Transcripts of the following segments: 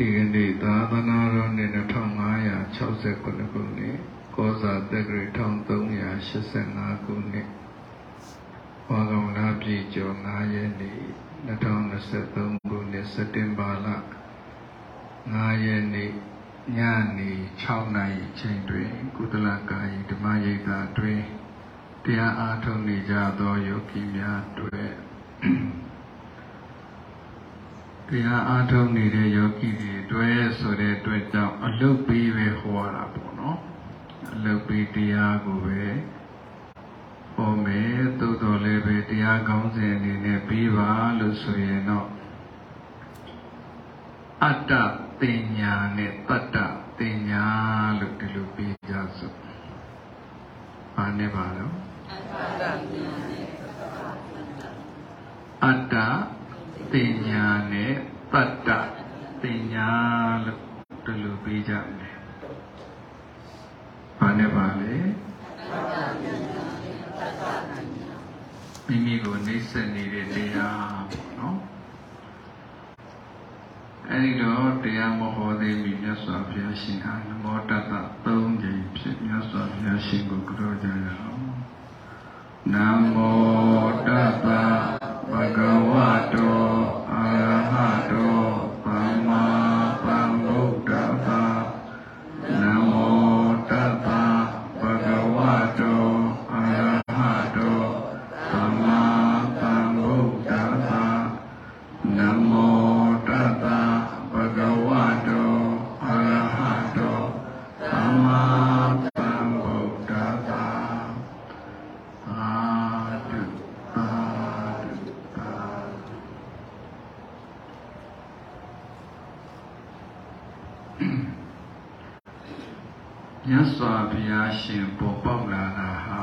ဒီကနေ့သာသနာတော်နှစ်2569ခုနှစ်ကောဇာတက္ကရာ1385ခုနှစ်ဝါကောင်လပြည့်ကျော်9ရက်နေ့2023ခုနှစ်စက်တင်ဘာလ9ရက်နေ့ညနေ6နာရီချိန်တွင်ကုသလကာယဓမ္မရိပ်သာတွင်တရားအားထုတ်နေကြသောယောဂီများတွေ့ တရားအားထုတ်နေတဲ့ယောဂီတွေတွေ့ဆိုတဲ့အတွက်ကြောင့်အလုတ်ပြီးပဲဟောတာပေါ့နော်အလုတ်ပြီးတရားကိုပဲဟောမယ်သို့တော်လည်းပဲတရားကောင်းစဉ်အနေနဲ့ပြီးပါလို့ဆိုရင်တော့အတ္တတင်ညာနဲ့တတ္တတင်ညာလို့ဒီလိုပြီးကြစို့။ဘာနဲ့ပါတော့အတ္တတင်ညာနဲ့တတ္တတင်ညာ လို့ဒီလိုပြီးကြမယ်။ဘာနဲ့ပါလဲမိမိကိုနှိမ့်ဆက်နေတဲ့တရားပေါ့နော်။အဲဒီတော့တရားမဟောသေးမီမြတ်စွာဘုရားရှင်ဟာနမောတတ္တ၃ကြိမ်ဖြစ်မြတ်စွာဘုရားရှင်ကိုကြောကြရအောင်နမောတတ္တ ဘဂဝတောအာရဟတောသမ္မာသမ္ဗုဒ္ဓတ္တနမောတတ္တဘဂဝတောအာရ တ်စွာဘုရားရှင်ပေါ်ပေါက်လာတာဟာ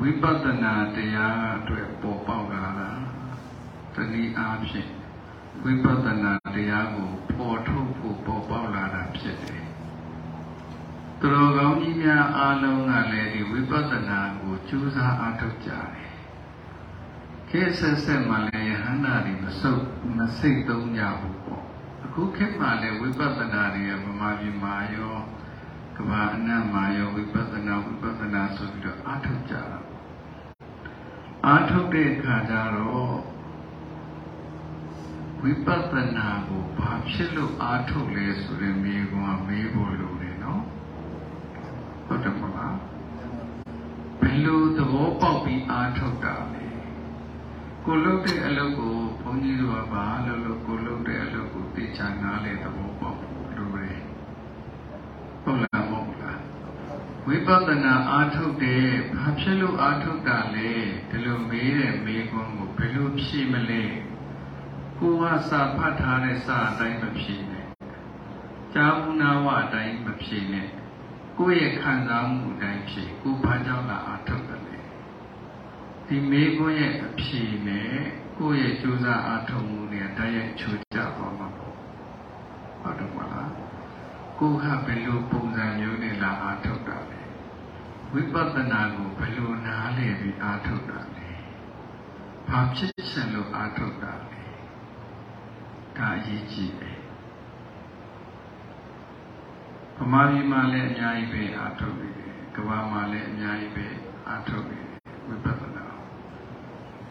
ဝိပဿနာတရားအတွက်ပေါ်ပေါက်လာတာတနည်းအားဖြင့်ဝိပဿနာတရားကိုပေါ်ထုတ်ဖို့ပေါ်ပေါက်လာတာဖြစ်တယ်။သူတော်ကောင်းကြီးများအားလုံးကလည်းဒီဝိပဿနာကိုကြိုးစားအားထုတ်ကြတယ်။ခေတ်ဆက်ဆက်မှလည်းယဟန္တာတွေမဆုတ်မစိတ်သုံးကြဘူးပေါ့။အခုခေတ်မှလည်းဝိပဿနာတွေကဗမာပြည်မှာရော ကမ္ဘာအနှံ့မှာရောဝိပဿနာဝိပဿနာဆိုပြီးတော့အားထုတ်ကြတာ။အားထုတ်တဲ့အခါကျတော့ဝိပဿနာကိုဘာဖြစ်လို့အားထုတ်လဲဆိုရင်မိကွာမေးဖို့လိုတယ်နော်ဟုတ်တယ်မလားဘယ်လိုသဘောပေါက်ပြီးအားထုတ်တာလဲကိုလုပ်တဲ့အလုပ်ကိုဘုန်းကြီးတို့ကဘာလို့လို့ကိုလုပ်တဲ့အလုပ်ကိုသိချာနားလေသဘောပေါက်ဖို့လိုတယ်ဟုတ်လားမဟုတ်လား ဝိပဿနာအားထုတ်တယ်ဘာဖြစ်လို့အားထုတ်တာလဲဒီလိုမေးတဲ့မေးခွန်းကိုဘယ်လိုဖြေမလဲကိုကစာဖတ်ထားတဲ့စာအတိုင်းမဖြေနဲ့။ကြာဘူးနာဝအတိုင်းမဖြေနဲ့။ကိုယ့်ရဲ့ခံစားမှုအတိုင်းဖြေ။ကိုဘာကြောင့်လာအထုတ်တယ်လဲ။ဒီမေးခွန်းရဲ့အဖြေနဲ့ကိုယ့်ရဲ့ကြိုးစားအထုတ်မှုနဲ့တည်းရဲ့ချိုးကြပါမှာပေါ့။ဟုတ်တယ်မလား။ကိုကဘယ်လိုပုံစံမျိုးနဲ့လာအထုတ်တာလဲ။ ဝိပဿနာကိုဘယ်လိုနားလည်ပြီးအထုတ်တာလဲ။ဘာဖြစ်ချင်လို့အထုတ်တာလဲ။ဒါအရေးကြီးတယ်ဗမာပြည်မှာလည်းအများကြီးပဲအားထုတ်နေတယ်ကမ္ဘာမှာလည်းအများကြီးပဲအားထုတ်နေတယ်ဝိပဿနာ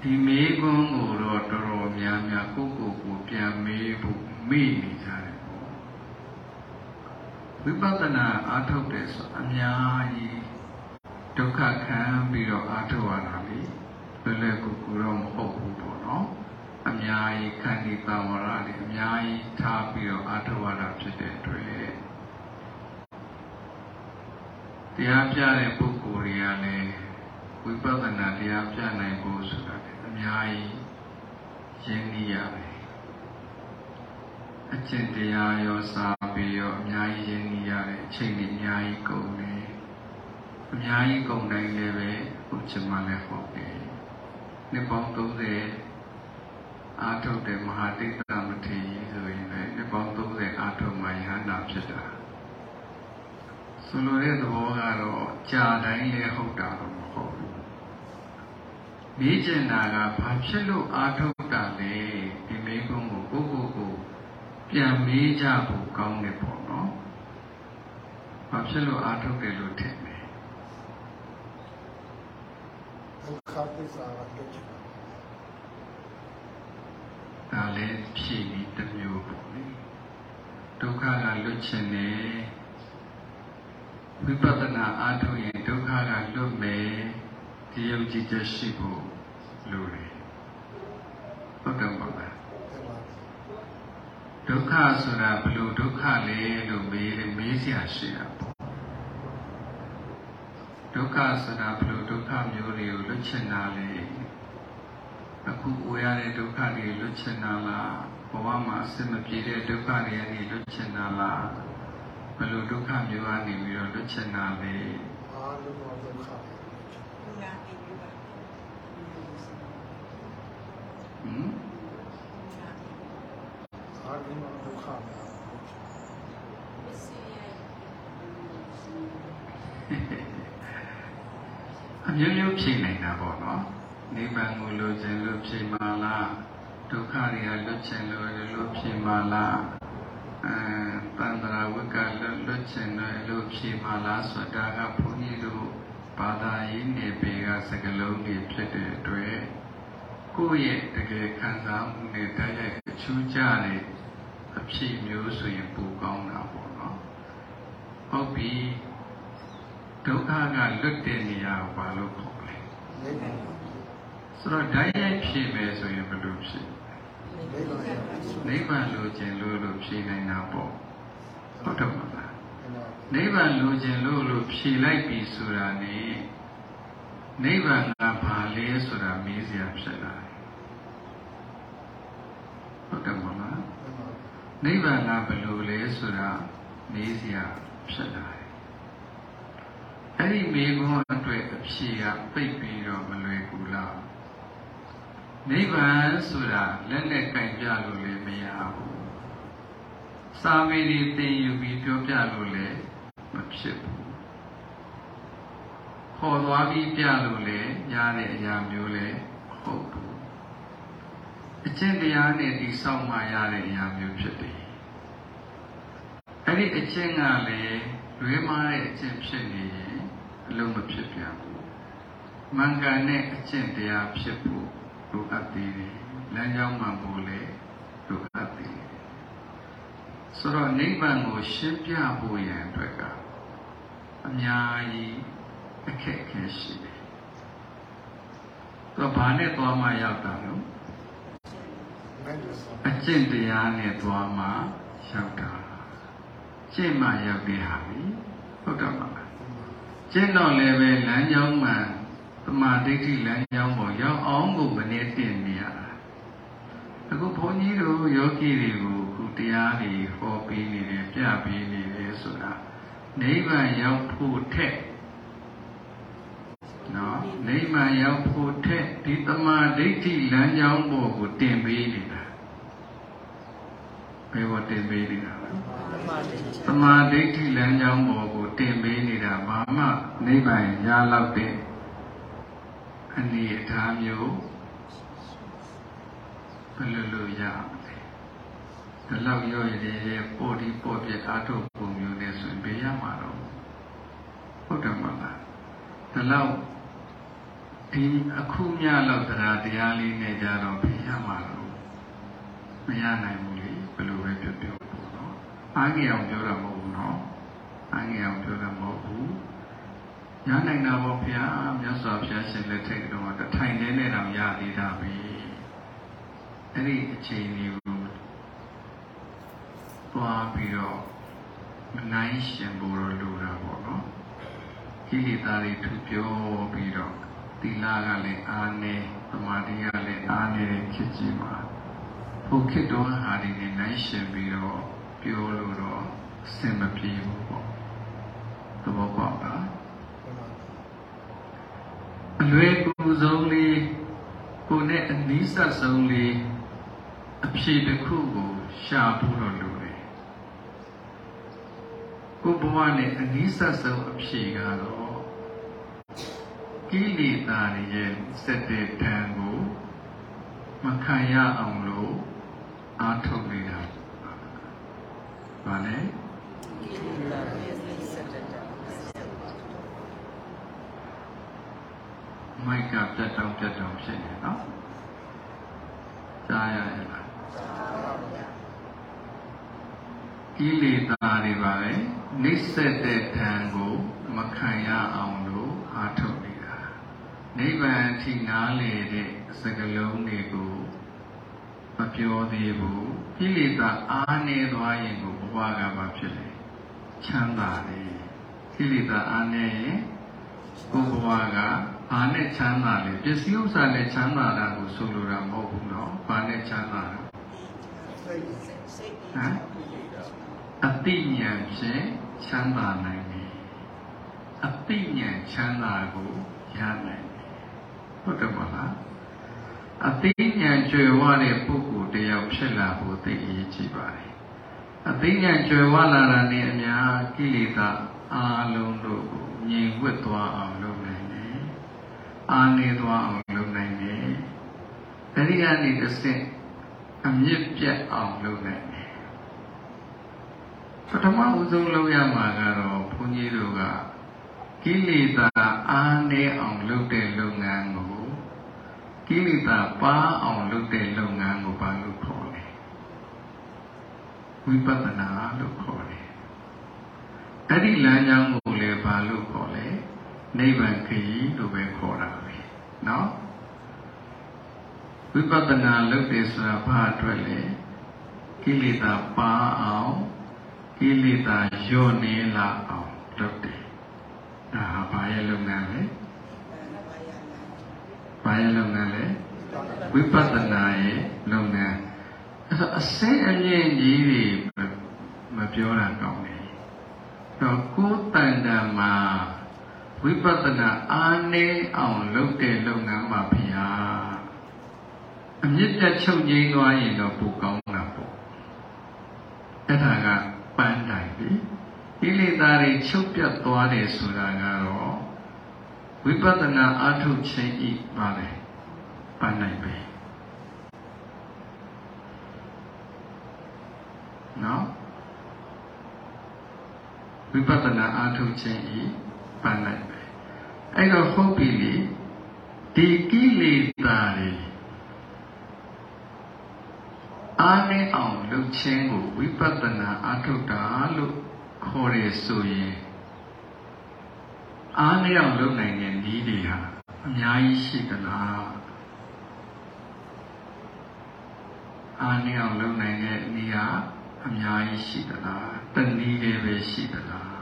ဒီမေးခွန်းကိုတော့တော်တော်များများကိုယ့်ကိုယ်ကိုပြန်မေးဖို့မေ့နေကြတယ်ဝိပဿနာအားထုတ်တယ်ဆိုအများကြီး ဒုက္ခခံပြီးတော့အားထုတ်ရတာလေလွယ်လွယ်ကူကူတော့မဟုတ်ဘူးပေါ့နော်အများကြီးခန္တီတံဝရတွေအများကြီးထားပြီးတော့အာထဝတာဖြစ်တဲ့အတွက်တရားပြတဲ့ပုဂ္ဂိုလ်တွေကလည်းဝိပဿနာတရားပြနိုင်ဖို့ဆိုတာအများကြီးရင်းနှီးရတယ်အကျင့်တရားရောစာပေရောအများကြီးရင်းနှီးရတယ်အချိန်ကြီးအများကြီးကုန်တယ် အများကြီးကုန်တိုင်းလည်းပဲဘုရားမလည်းဟောတယ်နှစ်ပေါင်း30အာထုတ်တဲ့မဟာတိတ်တမထေရဆိုရင်လည်းနှစ်ပေါင်း30အာထုတ်မှယဟနာဖြစ်တာဆိုလိုတဲ့သဘောကတော့ကြာတိုင်းလည်းဟုတ်တာတော့မဟုတ်ဘူးမေးချင်တာကဘာဖြစ်လို့အာထုတ်တာလဲဒီမိကုံးကိုကိုကိုကိုပြန်မေးကြဖို့ကောင်းတယ်ပေါ့နော်ဘာဖြစ်လို့အာထုတ်တယ်လို့ထင်တယ် ဒုက္ခသစ္စာကလွတ်ချင်တာဒါလည်းဖြည့်ပြီးတစ်မျိုးပေါ့လေဒုက္ခကလွတ်ချင်တယ်ဝိပဿနာအားထုတ်ရင်ဒုက္ခကလွတ်မယ်ဒီယုံကြည်ချက်ရှိဖို့လိုတယ်ဟုတ်တယ်ပါလားအဲ့မှာဒုက္ခဆိုတာဘယ်လိုဒုက္ခလဲလို့မေးတယ်မေးစရာရှိတာပေါ့ ဒုက္ခဆိုတာဘယ်လိုဒုက္ခမျိုးတွေကိုလွတ်ချင်တာလဲအခုအိုရတဲ့ဒုက္ခတွေလွတ်ချင်တာလားဘဝမှာအစင်မပြေတဲ့ဒုက္ခတွေကနေလွတ်ချင်တာလားဘယ်လိုဒုက္ခမျိုးကနေပြီးတော့လွတ်ချင်တာလဲအာလုံးဝဒုက္ခပဲလွတ်ချင်ဟမ်အာလုံးဝဒုက္ခပဲလွတ်ချင် အ မျိုးမျိုးဖြေနိုင်တာပေါ့နော်နိဗ္ဗာန်ကိုလိုချင်လို့ဖြေမှာလားဒုက္ခတွေကလွတ်ချင်လို့လို့ဖြေမှာလားအဲတန္တရာဝိကလွတ်လွတ်ချင်တယ်လို့ဖြေမှာလားဆိုတာကဘုန်းကြီးတို့ဘာသာရေးနေပေကစကလုံးတွေဖြစ်တဲ့အတွက်ကိုယ့်ရဲ့တကယ်ခံစားမှုနဲ့တိုက်ရိုက်အချူးကြတဲ့အဖြစ်မျိုးဆိုရင်ပိုကောင်းတာပေါ့နော်ဟုတ်ပြီ ဒုက္ခကလွတ်တဲ့နေရာကိုဘာလို့ခေါ်လဲနိဗ္ဗာန်ဆိုတော့ဓာတ်ရိုက်ဖြေမယ်ဆိုရင်ဘယ်လိုဖြေနိဗ္ဗာန်ရဲ့အဆုနိဗ္ဗာန်လိုချင်လို့လို့ဖြေနိုင်တာပေါ့ဟုတ်တယ်မလားအဲ့တော့နိဗ္ဗာန်လိုချင်လို့လို့ဖြေလိုက်ပြီဆိုတာ ਨੇ နိဗ္ဗာန်ကဘာလဲဆိုတာမေးစရာဖြစ်လာတယ်ဟုတ်တယ်မလားအဲ့မှာနိဗ္ဗာန်ကဘယ်လိုလဲဆိုတာမေးစရာဖြစ်လာတယ် အဲ့ဒီမေးခွန်းအတွက်အဖြေကပိတ်ပြီးတော့မလွယ်ကူလားနိဗ္ဗာန်ဆိုတာလက်နဲ့ကင်ပြလို့လည်းမရဘူးစာမေးတွေသင်ယူပြီးပြောပြလို့လည်းမဖြစ်ဘူးခေါ်သွားပြီးပြလို့လည်းရတဲ့အရာမျိုးလည်းမဟုတ်ဘူးအကျင့်တရားနဲ့ဒီဆောက်မှရတဲ့အရာမျိုးဖြစ်တယ်အဲ့ဒီအကျင့်ကလည်းလွဲမားတဲ့အကျင့်ဖြစ်နေရင် အလုံးမဖြစ်ပြန်ဘူးမင်္ဂန်နဲ့အကျင့်တရားဖြစ်ဖို့လိုအပ်သေးတယ်လမ်းကြောင်းမှန်ဖို့လည်းလိုအပ်သေးတယ်ဆိုတော့နိဗ္ဗာန်ကိုရှင်းပြဖို့ရန်အတွက်ကအများကြီးအခက်အခဲရှိတယ်တော့ဘာနဲ့သွားမှရောက်တာလို့မဲ့လို့ဆိုအကျင့်တရားနဲ့သွားမှရောက်တာကျင့်မှရောက်တဲ့ဟာပြီဟုတ်တော့ပါလား ကျင့်တော့လည်းပဲလမ်းကြောင်းမှသမာဓိဋ္ဌိလမ်းကြောင်းပေါ်ရောက်အောင်ကိုမနေတင်နေရတာအခုဘုန်းကြီးတို့ယောဂီတွေကိုအခုတရားတွေဟောပေးနေတယ်ပြပေးနေတယ်ဆိုတာနိဗ္ဗာန်ရောက်ဖို့ထက်နော်နိဗ္ဗာန်ရောက်ဖို့ထက်ဒီသမာဓိဋ္ဌိလမ်းကြောင်းပေါ်ကိုတင်ပေးနေတာ ဘယ်ပေါ်တင်ပေးနေတာလဲသမာဓိဋ္ဌိလမ်းကြောင်းပေါ်ကိုတင်ပေးနေတာဘာမှနိဗ္ဗာန်ရလောက်တဲ့အနေအထားမျိုးဘယ်လိုလိုရမလဲဒီလောက်ရောရည်ရဲ့ပေါ်ဒီပေါ်ပြအားထုတ်ပုံမျိုးနဲ့ဆိုရင်ဘယ်ရမှာတော့ဟုတ်တယ်မလားဒီလောက်ဒီအခုမြလောက်တရားတရားလေးနဲ့ကြတော့ဘယ်ရမှာတော့မရနိုင်ဘူးလေဘယ်လိုပဲပြောပြောပေါ့နော် အားငယ်အောင်ပြောတာမဟုတ်ဘူးနော်အားငယ်အောင်ပြောတာမဟုတ်ဘူးရနိုင်တာပေါ့ဗျာမြတ်စွာဘုရားရှင်လက်ထက်ကတော့တထိုင်နေနဲ့တောင်ရသေးတာပဲအဲ့ဒီအချိန်လေးကိုသွားပြီးတော့မနိုင်ရှင်ဖို့တော့လိုတာပေါ့နော်ကိလေသာတွေထူပြောပြီးတော့သီလကလည်းအားနေသမာဓိကလည်းအားနေတဲ့ဖြစ်ကြီးမှာဘုခေတ္တဟာဒီနဲ့နိုင်ရှင်ပြီးတော့ ပြောလို့တော့အဆင်မပြေဘူးပေါ့သဘောပေါက်လားအဲ့မှာအလွယ်ကူဆုံးလေးကိုယ်နဲ့အနီးစပ်ဆုံးလေးအဖြေတစ်ခုကိုရှာဖို့တော့လိုတယ်ကိုယ်ဘဝနဲ့အနီးစပ်ဆုံးအဖြေကတော့ကိလေသာတွေရဲ့စက်တဲ့တံကိုမခံရအောင်လို့အားထုတ်နေတာ ဘာလဲမိုက်ကပြတ်တောင်းပြတ်တောင်းဖြစ်နေနော်ကြားရရဲ့လားကိလေသာတွေပါပဲနှိစ္စတဲ့ဓာန်ကိုမခံရအောင်လို့အားထုတ်နေတာနိဗ္ဗာန်အထိနားလေတဲ့စကလုံးတွေကို မပြောသေးဘူးကိလေသာအားနေသွားရင်ကိုဘဝကဘာဖြစ်လဲချမ်းသာတယ်ကိလေသာအားနေရင်ကိုယ်ဘဝကဘာနဲ့ချမ်းသာလဲပစ္စည်းဥစ္စာနဲ့ချမ်းသာတာကိုဆိုလိုတာမဟုတ်ဘူးနော်ဘာနဲ့ချမ်းသာတာဟမ်အတိညာဉ်ဖြင့်ချမ်းသာနိုင်တယ်အတိညာဉ်ချမ်းသာကိုရနိုင်တယ်ဟုတ်တယ်မလား အသိဉာဏ်ကျွယ်ဝတဲ့ပုဂ္ဂိုလ်တယောက်ဖြစ်လာဖို့သိအရေးကြီးပါတယ်။အသိဉာဏ်ကျွယ်ဝလာတာနဲ့အများကိလေသာအာလုံးတို့ကိုငြိမ်ဝတ်သွားအောင်လုပ်နိုင်တယ်။အာနေသွားအောင်လုပ်နိုင်တယ်။အဲဒီကနေတစ်ဆင့်အမြင့်ပြတ်အောင်လုပ်နိုင်တယ်။ပထမဦးဆုံးလုပ်ရမှာကတော့ဘုန်းကြီးတို့ကကိလေသာအာနေအောင်လုပ်တဲ့လုပ်ငန်းကို ကိလေသာပါအောင်လုပ်တဲ့လုပ်ငန်းကိုဘာလို့ခေါ်လဲဝိပဿနာလို့ခေါ်တယ်အဲ့ဒီလမ်းကြောင်းကိုလည်းဘာလို့ခေါ်လဲနိဗ္ဗာန်ခရီးလို့ပဲခေါ်တာပဲเนาะဝိပဿနာလုပ်တယ်ဆိုတာဘာအတွက်လဲကိလေသာပါအောင်ကိလေသာညှော့နေလာအောင်လုပ်တယ်ဒါဟာဘာရဲ့လုပ်ငန်းလဲ ဘာရဲ့လုပ်ငန်းလဲဝိပဿနာရဲ့လုပ်ငန်းအဲ့တော့အစင်းအမြင့်ကြီးတွေမပြောတာကောင်းတယ်တော့ကိုယ်တန်တန်မှာဝိပဿနာအားနည်းအောင်လုပ်တဲ့လုပ်ငန်းမှာဖျားအမြင့်ပြတ်ချုပ်ငိမ့်သွားရင်တော့ပိုကောင်းတာပေါ့အဲ့ဒါကပန်းတိုင်ပြီကိလေသာတွေချုပ်ပြတ်သွားတယ်ဆိုတာကတော့ ဝိပဿနာအထုခြင်းဤပါလေပန်းနိုင်ပဲနော်ဝိပဿနာအထုခြင်းဤပန်းနိုင်ပဲအဲ့တော့ဟုတ်ပြီလေဒီကိလေသာတွေအားနည်းအောင်လုပ်ခြင်းကိုဝိပဿနာအထုတာလို့ခေါ်ရဆိုရင် အားနည်းအောင်လုပ်နိုင်တဲ့နည်းတွေဟာအများကြီးရှိသလားအားနည်းအောင်လုပ်နိုင်တဲ့နည်းဟာအများကြီးရှိသလားတနည်းလေးပဲရှိသလား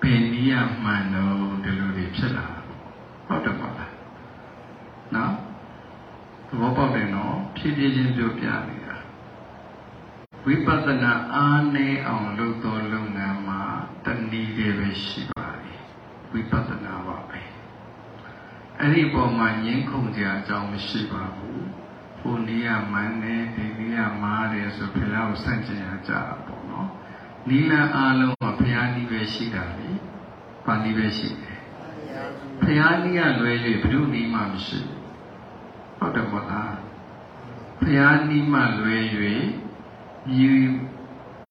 ဘယ်နည်းရမှန်တော့ဒီလိုတွေဖြစ်လာဟုတ်တယ်ပါလားနော်သဘောပေါက်တယ်နော်ဖြည်းဖြည်းချင်းပြောပြနေတာဝိပဿနာအားနည်းအောင်လုပ်သောလုပ်ငန်းမှာ တဏီတွေပဲရှိပါတယ်ဝိပဿနာပါပဲအဲ့ဒီပုံမှာငင်းခုန်ကြအကြောင်းမရှိပါဘူးဟိုနေရမှန်းတယ်ဒီနေရမားတယ်ဆိုဖះကိုစန့်ကျင်ရကြတာပေါ့နော်နီလန်အားလုံးကဖះနီးပဲရှိတာလေပါနီးပဲရှိတယ်ဖះနီးကလွဲ၍ဘယ်သူနီးမှမရှိဟုတ်တယ်မို့လားဖះနီးမှလွဲ၍မြည်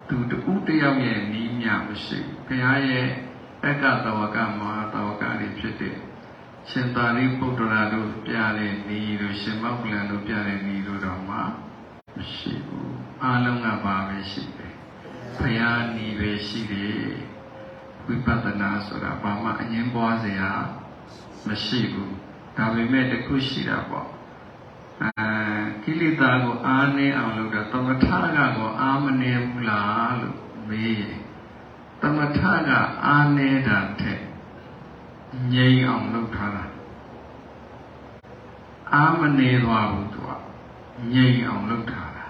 သူတူတယောက်ရဲ့နီးမြမရှိဘု ရားရဲ့အက္ကသဝကမဟာသဝကတွေဖြစ်တဲ့ရှင်သာရိပုတ္တရာတို့ပြတဲ့နီးတို့ရှင်မောက္ကလန်တို့ပြတဲ့နီးတို့တော့မှမရှိဘူးအားလုံးကပါပဲရှိတယ်ဘုရားနီးပဲရှိတယ်ဝိပဿနာဆိုတာဘာမှအငင်းပွားစရာမရှိဘူးဒါပေမဲ့တခုရှိတာပေါ့အဲကိလေသာကိုအားနည်းအောင်လုပ်တာသမထကတော့အားမနည်းဘူးလားလို့မေးရင်သ မထကအားနည်းတာထက်ငြိမ်အောင်လုပ်ထားတာအားမနည်းသွားဘူးသူကငြိမ်အောင်လုပ်ထားတာ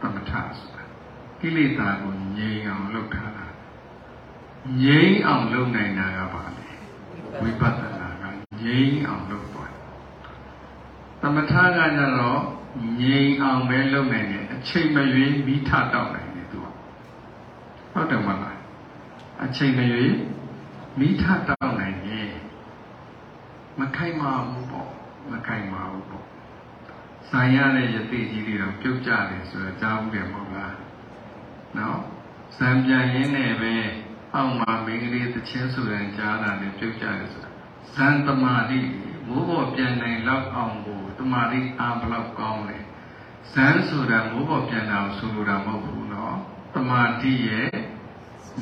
သမထဆိုတာကိလေသာကိုငြိမ်အောင်လုပ်ထားတာငြိမ်အောင်လုပ်နိုင်တာကပါလေဝိပဿနာကငြိမ်အောင်လုပ်သွားသမထကကြတော့ငြိမ်အောင်ပဲလုပ်နိုင်တယ်အချိန်မရွေးမိထတောက်နိုင်တယ်သူကဟုတ်တယ်မလား အချိန်မရွေးမိထတောက်နိုင်တယ်မခိုင်မာဘူးပေါ့မခိုင်မာဘူးပေါ့ဇာရတဲ့ယတိကြီးတွေတော့ပြုတ်ကြတယ်ဆိုတော့ကြားဘူးတယ်မဟုတ်လားနော်ဇံပြန်ရင်းနဲ့ပဲအောက်မှာမိန်းကလေးတစ်ချင်းဆိုရင်ကြားတာလည်းပြုတ်ကြတယ်ဆိုတာဇံတမာတိမိုးပေါ်ပြန်နိုင်လောက်အောင်ကိုတမာတိအားဘလောက်ကောင်းလဲဇံဆိုတာမိုးပေါ်ပြန်တာကိုဆိုလိုတာမဟုတ်ဘူးနော်တမာတိရဲ့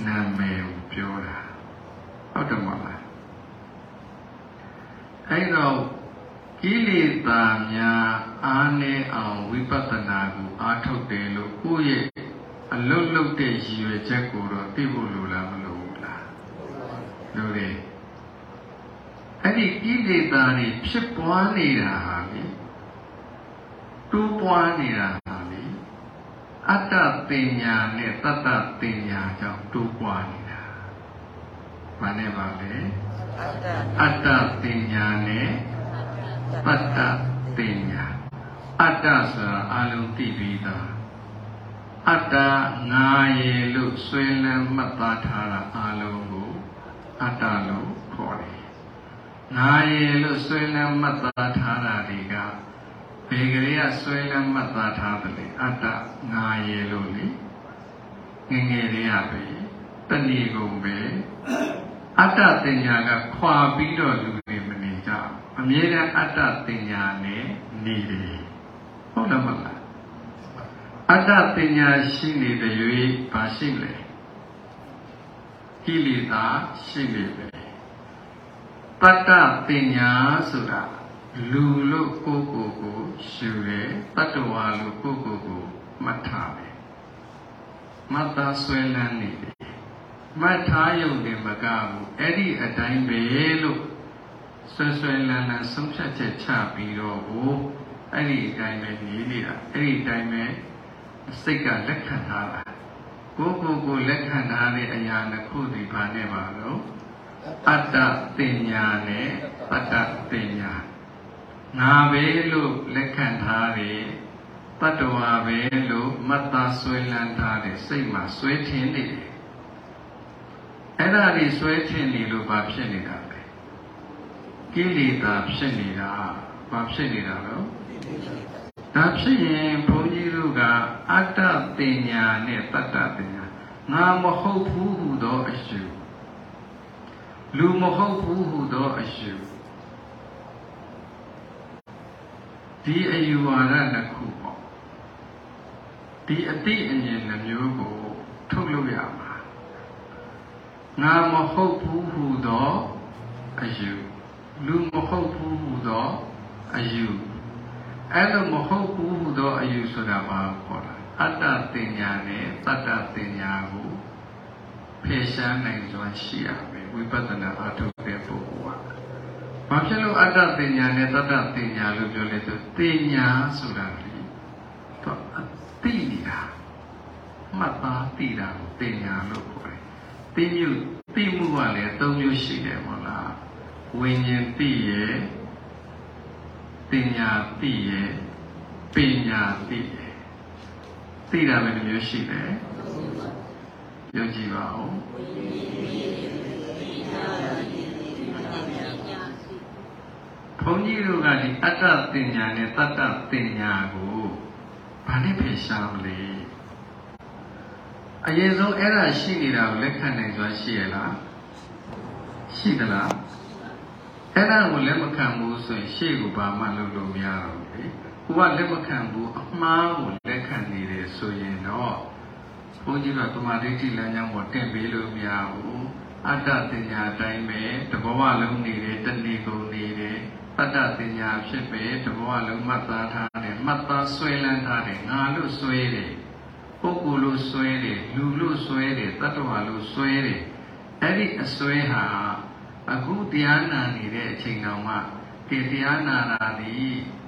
နာမည်ကိုပြောတာဟုတ်တယ်မဟုတ်လားအဲ့တော့ကိလေသာများအားနည်းအောင်ဝိပဿနာကိုအားထုတ်တယ်လို့ကိုယ့်ရဲ့အလုတ်လုတ်တဲ့ရည်ရွယ်ချက်ကိုတော့သိဖို့လိုလားမလိုဘူးလားလိုတယ်အဲ့ဒီကိလေသာတွေဖြစ်ပွားနေတာဟာလေတိုးပွားနေတာဟာလေ အတ္တတင်ညာနဲ့တတ္တတင်ညာကြောင့်တိုးပွားနေတာဘာနဲ့ပါလဲအတ္တအတ္တတင်ညာနဲ့ပတ္တတင်ညာအတ္တဆိုတာအလုံးသိပြီးသားအတ္တငါရေလို့ဆွေးလန်းမှတ်သားထားတာအလုံးကိုအတ္တလို့ခေါ်တယ်ငါရေလို့ဆွေးလန်းမှတ်သားထားတာတွေက ဘယ်ကလေးကဆွေးလန်းမှတ်သားထားတယ်လဲအတ္တငါရေလို့လေငယ်ငယ်လေးရပဲတဏီကုန်ပဲအတ္တတင်ညာကခွာပြီးတော့လူတွေမနေကြဘူးအမြဲတမ်းအတ္တတင်ညာနဲ့နေတယ်ဟုတ်လားမဟုတ်လားအတ္တတင်ညာရှိနေတဲ့၍ဘာရှိလဲကိလေသာရှိနေတယ်ပတ္တတင်ညာဆိုတာလူလို့ကိုယ်ကိုယ်ကို ရှုရဲတတ္တဝါလို့ကိုယ်ကိုယ်ကိုမှတ်ထားတယ်မတ်သားဆွဲလန်းနေတယ်မှတ်ထားရုံနဲ့မကဘူးအဲ့ဒီအတိုင်းပဲလို့ဆွဲဆွဲလန်းလန်းဆုံးဖြတ်ချက်ချပြီးတော့ကိုအဲ့ဒီအတိုင်းပဲနေနေတာအဲ့ဒီအတိုင်းပဲစိတ်ကလက်ခံထားတာကိုယ်ကိုယ်ကိုလက်ခံထားတဲ့အရာတစ်ခုဒီဘာနဲ့ပါလို့အတ္တတင်ညာနဲ့ပတ္တတင်ညာ ငါပဲလို့လက်ခံထားတယ်တတ္တဝါပဲလို့မတ်သားဆွဲလန်းထားတယ်စိတ်မှာဆွဲထင်းနေတယ်အဲ့ဒါတွေဆွဲထင်းနေလို့ဘာဖြစ်နေတာလဲကိလေသာဖြစ်နေတာဘာဖြစ်နေတာလို့ဒါဖြစ်ရင်ဘုန်းကြီးတို့ကအတ္တတင်ညာနဲ့တတ္တတင်ညာငါမဟုတ်ဘူးဟူသောအရှုလူမဟုတ်ဘူးဟူသောအရှု ဒီအယူဝါဒနှစ်ခုပေါ့ဒီအတိအမြင်နှမျိုးကိုထုတ်လို့ရမှာငါမဟုတ်ဘူးဟူသောအယူလူမဟုတ်ဘူးဟူသောအယူအဲ့လိုမဟုတ်ဘူးဟူသောအယူဆိုတာဘာခေါ်တာအတ္တတင်ညာနဲ့တတ္တတင်ညာကိုဖယ်ရှားနိုင်စွာရှိရမယ်ဝိပဿနာအထုတ်တဲ့ပုဂ္ဂိုလ်က ဘာဖြစ်လို့အတ္တတင်ညာနဲ့တတ္တတင်ညာလို့ပြောလဲဆိုတင်ညာဆိုတာလေသူအတိနေတာမှတ်သားသိတာကိုတင်ညာလို့ခေါ်တယ်သိမှုသိမှုကလည်း၃မျိုးရှိတယ်မဟုတ်လားဝိညာဉ်သိရဲ့တင်ညာသိရဲ့ပညာသိရဲ့သိတာပဲတစ်မျိုးရှိတယ်ယုံကြည်ပါဦး ဘုန်းကြီးတို့ကဒီအတ္တတင်ညာနဲ့တတ္တတင်ညာကိုဘာနဲ့ဖယ်ရှားမလဲအရင်ဆုံးအဲ့ဒါရှိနေတာကိုလက်ခံနိုင်စွာရှိရလားရှိသလားအဲ့ဒါကိုလက်မခံဘူးဆိုရင်ရှေ့ကိုဘာမှလုပ်လို့မရတော့ဘူးလေကိုကလက်မခံဘူးအမှားကိုလက်ခံနေတယ်ဆိုရင်တော့ဘုန်းကြီးကတမာဒိဋ္ဌိလမ်းကြောင်းပေါ်တင်ပေးလို့မရဘူးအတ္တတင်ညာအတိုင်းပဲတဘဝလုံးနေတယ်တဏှိကုန်နေတယ် ပတ္တတင်ညာဖြစ်ပဲတဘဝလုံးမှတ်သားထားတယ်မှတ်သားဆွဲလန်းထားတယ်ငါလို့ဆွဲတယ်ပုဂ္ဂိုလ်လို့ဆွဲတယ်လူလို့ဆွဲတယ်တတ္တဝါလို့ဆွဲတယ်အဲ့ဒီအဆွဲဟာအခုတရားနာနေတဲ့အချိန်တောင်မှဒီတရားနာတာဒီ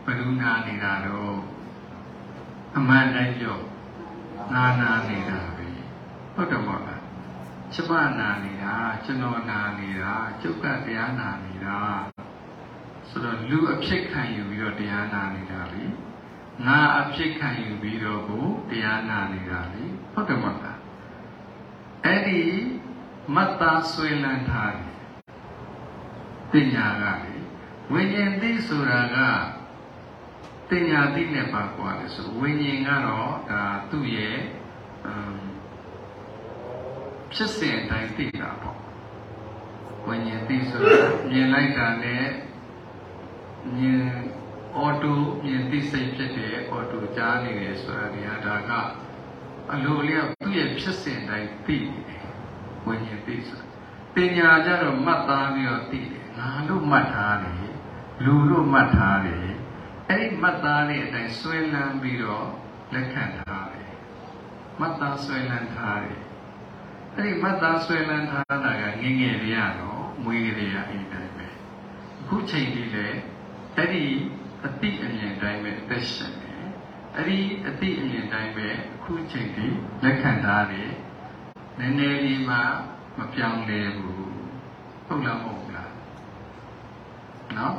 ဘယ်လိုနာနေတာတော့အမှန်တိုင်းပြောနာနာနေတာပဲဟုတ်တယ်မဟုတ်လားကျမနာနေတာကျွန်တော်နာနေတာကျုပ်ကတရားနာနေတာ ဆိုတော့လူအဖြစ်ခံယူပြီးတော့တရားနာနေတာလေငါအဖြစ်ခံယူပြီးတော့ကိုတရားနာနေတာလေဟုတ်တယ်မဟုတ်လားအဲ့ဒီမတ်သားဆွေးလန်းထားတယ်ပညာကလေဝိညာဉ်သိဆိုတာကတင်ညာတိနဲ့ပါကွာလို့ဆိုဝိညာဉ်ကတော့ဒါသူ့ရဲ့အမ်ဖြစ်စဉ်အတိုင်းသိတာပေါ့ဝိညာဉ်သိဆိုတာမြင်လိုက်တာနဲ့ မြင်အော်တိုမြင်သိစိတ်ဖြစ်တဲ့အော်တိုကြားနေတယ်ဆိုတာဒီဟာဒါကအလိုအလျောက်သူ့ရဲ့ဖြစ်စဉ်အတိုင်းသိနေတယ်ဝိညာဉ်သိဆိုတာတင်ညာကြတော့မှတ်သားပြီးတော့သိတယ်ငါလို့မှတ်ထားတယ်လူလို့မှတ်ထားတယ်အဲ့ဒီမှတ်သားတဲ့အတိုင်းဆွဲလန်းပြီးတော့လက်ခံထားတယ်မှတ်သားဆွဲလန်းထားတယ်အဲ့ဒီမှတ်သားဆွဲလန်းထားတာကငယ်ငယ်လေးရတော့မွေးကလေးရအဲ့ဒီတိုင်းပဲအခုချိန်ဒီလေ အဲ့ဒီအတိအမြင်တိုင်းပဲအသက်ရှင်တယ်အဲ့ဒီအတိအမြင်တိုင်းပဲအခုချိန်ဒီလက်ခံထားတယ်နည်းနည်းလေးမှမပြောင်းလဲဘူးဟုတ်လားမဟုတ်ဘူးလားနော်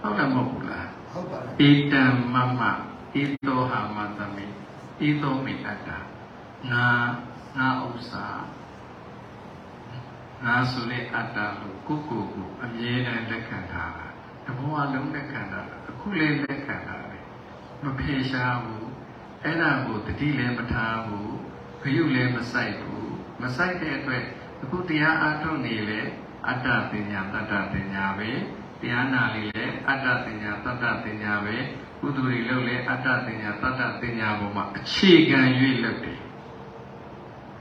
ဟုတ်လားမဟုတ်ဘူးလားဟုတ်ပါလားဧတံမမဧတောဟာမသမိဧတောမိတ္တငါငါဥစ္စာ ငါဆိုတဲ့အတ္တလို့ကိုယ့်ကိုယ်ကိုအမြဲတမ်းလက်ခံထားတာတဘောအလုံးလက်ခံတာအခုလည်းလက်ခံတာပဲမဖေရှားဘူးအဲ့ဒါကိုတတိလည်းမထားဘူးခရုလည်းမဆိုင်ဘူးမဆိုင်တဲ့အတွက်အခုတရားအားထုတ်နေလေအတ္တပညာတတ္တပညာပဲတရားနာလေးလည်းအတ္တပညာတတ္တပညာပဲကုသိုလ်တွေလုပ်လေအတ္တပညာတတ္တပညာပေါ်မှာအခြေခံ၍လုပ်တယ်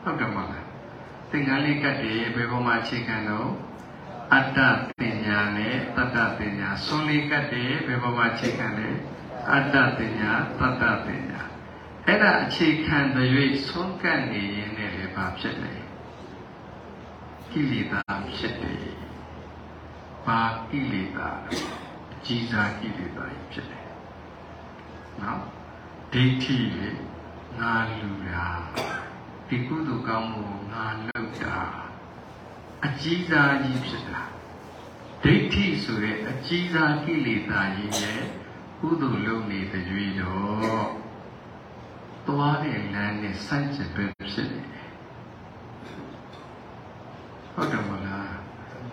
ဟုတ်တယ်မဟုတ်လား သင်္ကန်းလေးကတ်တယ်ဘယ်ပေါ်မှာအခြေခံတော့အတ္တပညာနဲ့တတ္တပညာဆွန်လေးကတ်တယ်ဘယ်ပေါ်မှာအခြေခံလဲအတ္တပညာတတ္တပညာအဲ့ဒါအခြေခံတဲ့၍ဆုံးကတ်နေရင်လည်းဘာဖြစ်လဲကိလေသာဖြစ်တယ်ဘာကိလေသာလဲကြီးစားကိလေသာကြီးဖြစ်တယ်နော်ဒိဋ္ဌိလေငါလူတာ ဒီကုသိုလ်ကောင်းမှုကိုငါလုပ်တာအကြီးစားကြီးဖြစ်တာဒိဋ္ဌိဆိုတဲ့အကြီးစားကိလေသာကြီးရဲ့ကုသိုလ်လုပ်နေတဲ့ကြွေတော့သွားတဲ့လမ်းနဲ့စိုက်ကျင်ပဲဖြစ်နေတယ်ဟုတ်တယ်မလား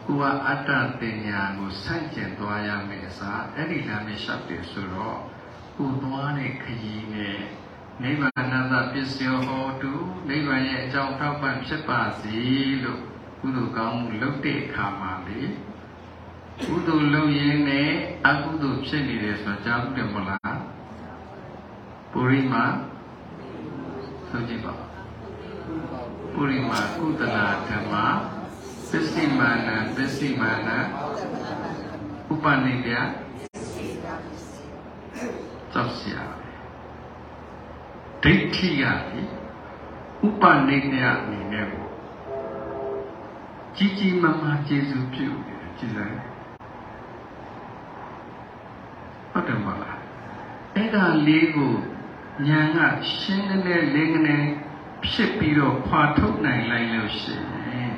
ကိုကအတ္တတင်ညာကိုစိုက်ကျင်သွားရမယ်အစားအဲ့ဒီလမ်းနဲ့ရှောက်တယ်ဆိုတော့ကိုသွားတဲ့ခရီးနဲ့ နိဗ္ဗာန်သာပစ္စယောဟောတုနိဗ္ဗာန်ရဲ့အကြောင်းထောက်ပံ့ဖြစ်ပါစေလို့ကုသိုလ်ကောင်းမှုလုပ်တဲ့အခါမှာလေကုသိုလ်လုပ်ရင်းနဲ့အကုသိုလ်ဖြစ်နေတယ်ဆိုတာကြားဘူးတယ်မလားပုရိမာဆိုကြည့်ပါပုရိမာကုသလာဓမ္မပစ္စည်းမာနပစ္စည်းမာနဥပနိဒယသောက်စီရ ဒိဋ္ဌိကလေဥပနိဒယအနေနဲ့ကိုကြီးကြီးမားမားကျေစုပြုတယ်ကြည်လိုက်ဟုတ်တယ်မလားအဲ့ဒါလေးကိုညာကရှင်းနေလေလင်းနေဖြစ်ပြီးတော့ခွာထုတ်နိုင်လိုက်လို့ရှိရင်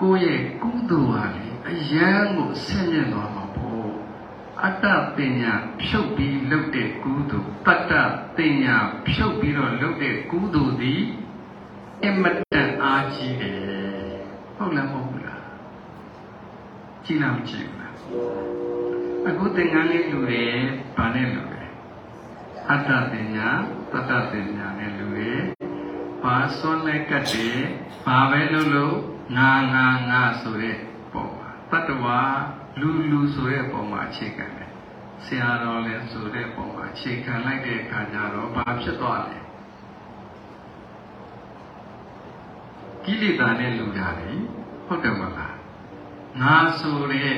ကိုယ့်ရဲ့ကုသိုလ်ဟာလေအယံကိုဆင့်မြင့်သွားမှာပေါ့ အတ္တပညာဖြုတ်ပြီးလုပ်တဲ့ကုသိုလ်တတ္တပညာဖြုတ်ပြီးတော့လုပ်တဲ့ကုသိုလ်သည်အမတန်အားကြီးတယ်ဟုတ်လားမဟုတ်ဘူးလားကြည်လားမကြည့်ဘူးလားအခုသင်္ကန်းလေးလူတွေဗာနဲ့လူတွေအတ္တပညာတတ္တပညာနဲ့လူတွေဘာစွန့်လိုက်ကတ်တယ်ဘာပဲလုပ်လို့ငါငါငါဆိုတဲ့ပုံပါတတ္တဝါ လူလူဆိုတဲ့ပုံမှာအခြေခံတယ်ဆရာတော်လည်းဆိုတဲ့ပုံမှာအခြေခံလိုက်တဲ့အခါကျတော့ဘာဖြစ်သွားလဲကိလေသာနဲ့လူတာလေဟုတ်တယ်မလားငါဆိုတဲ့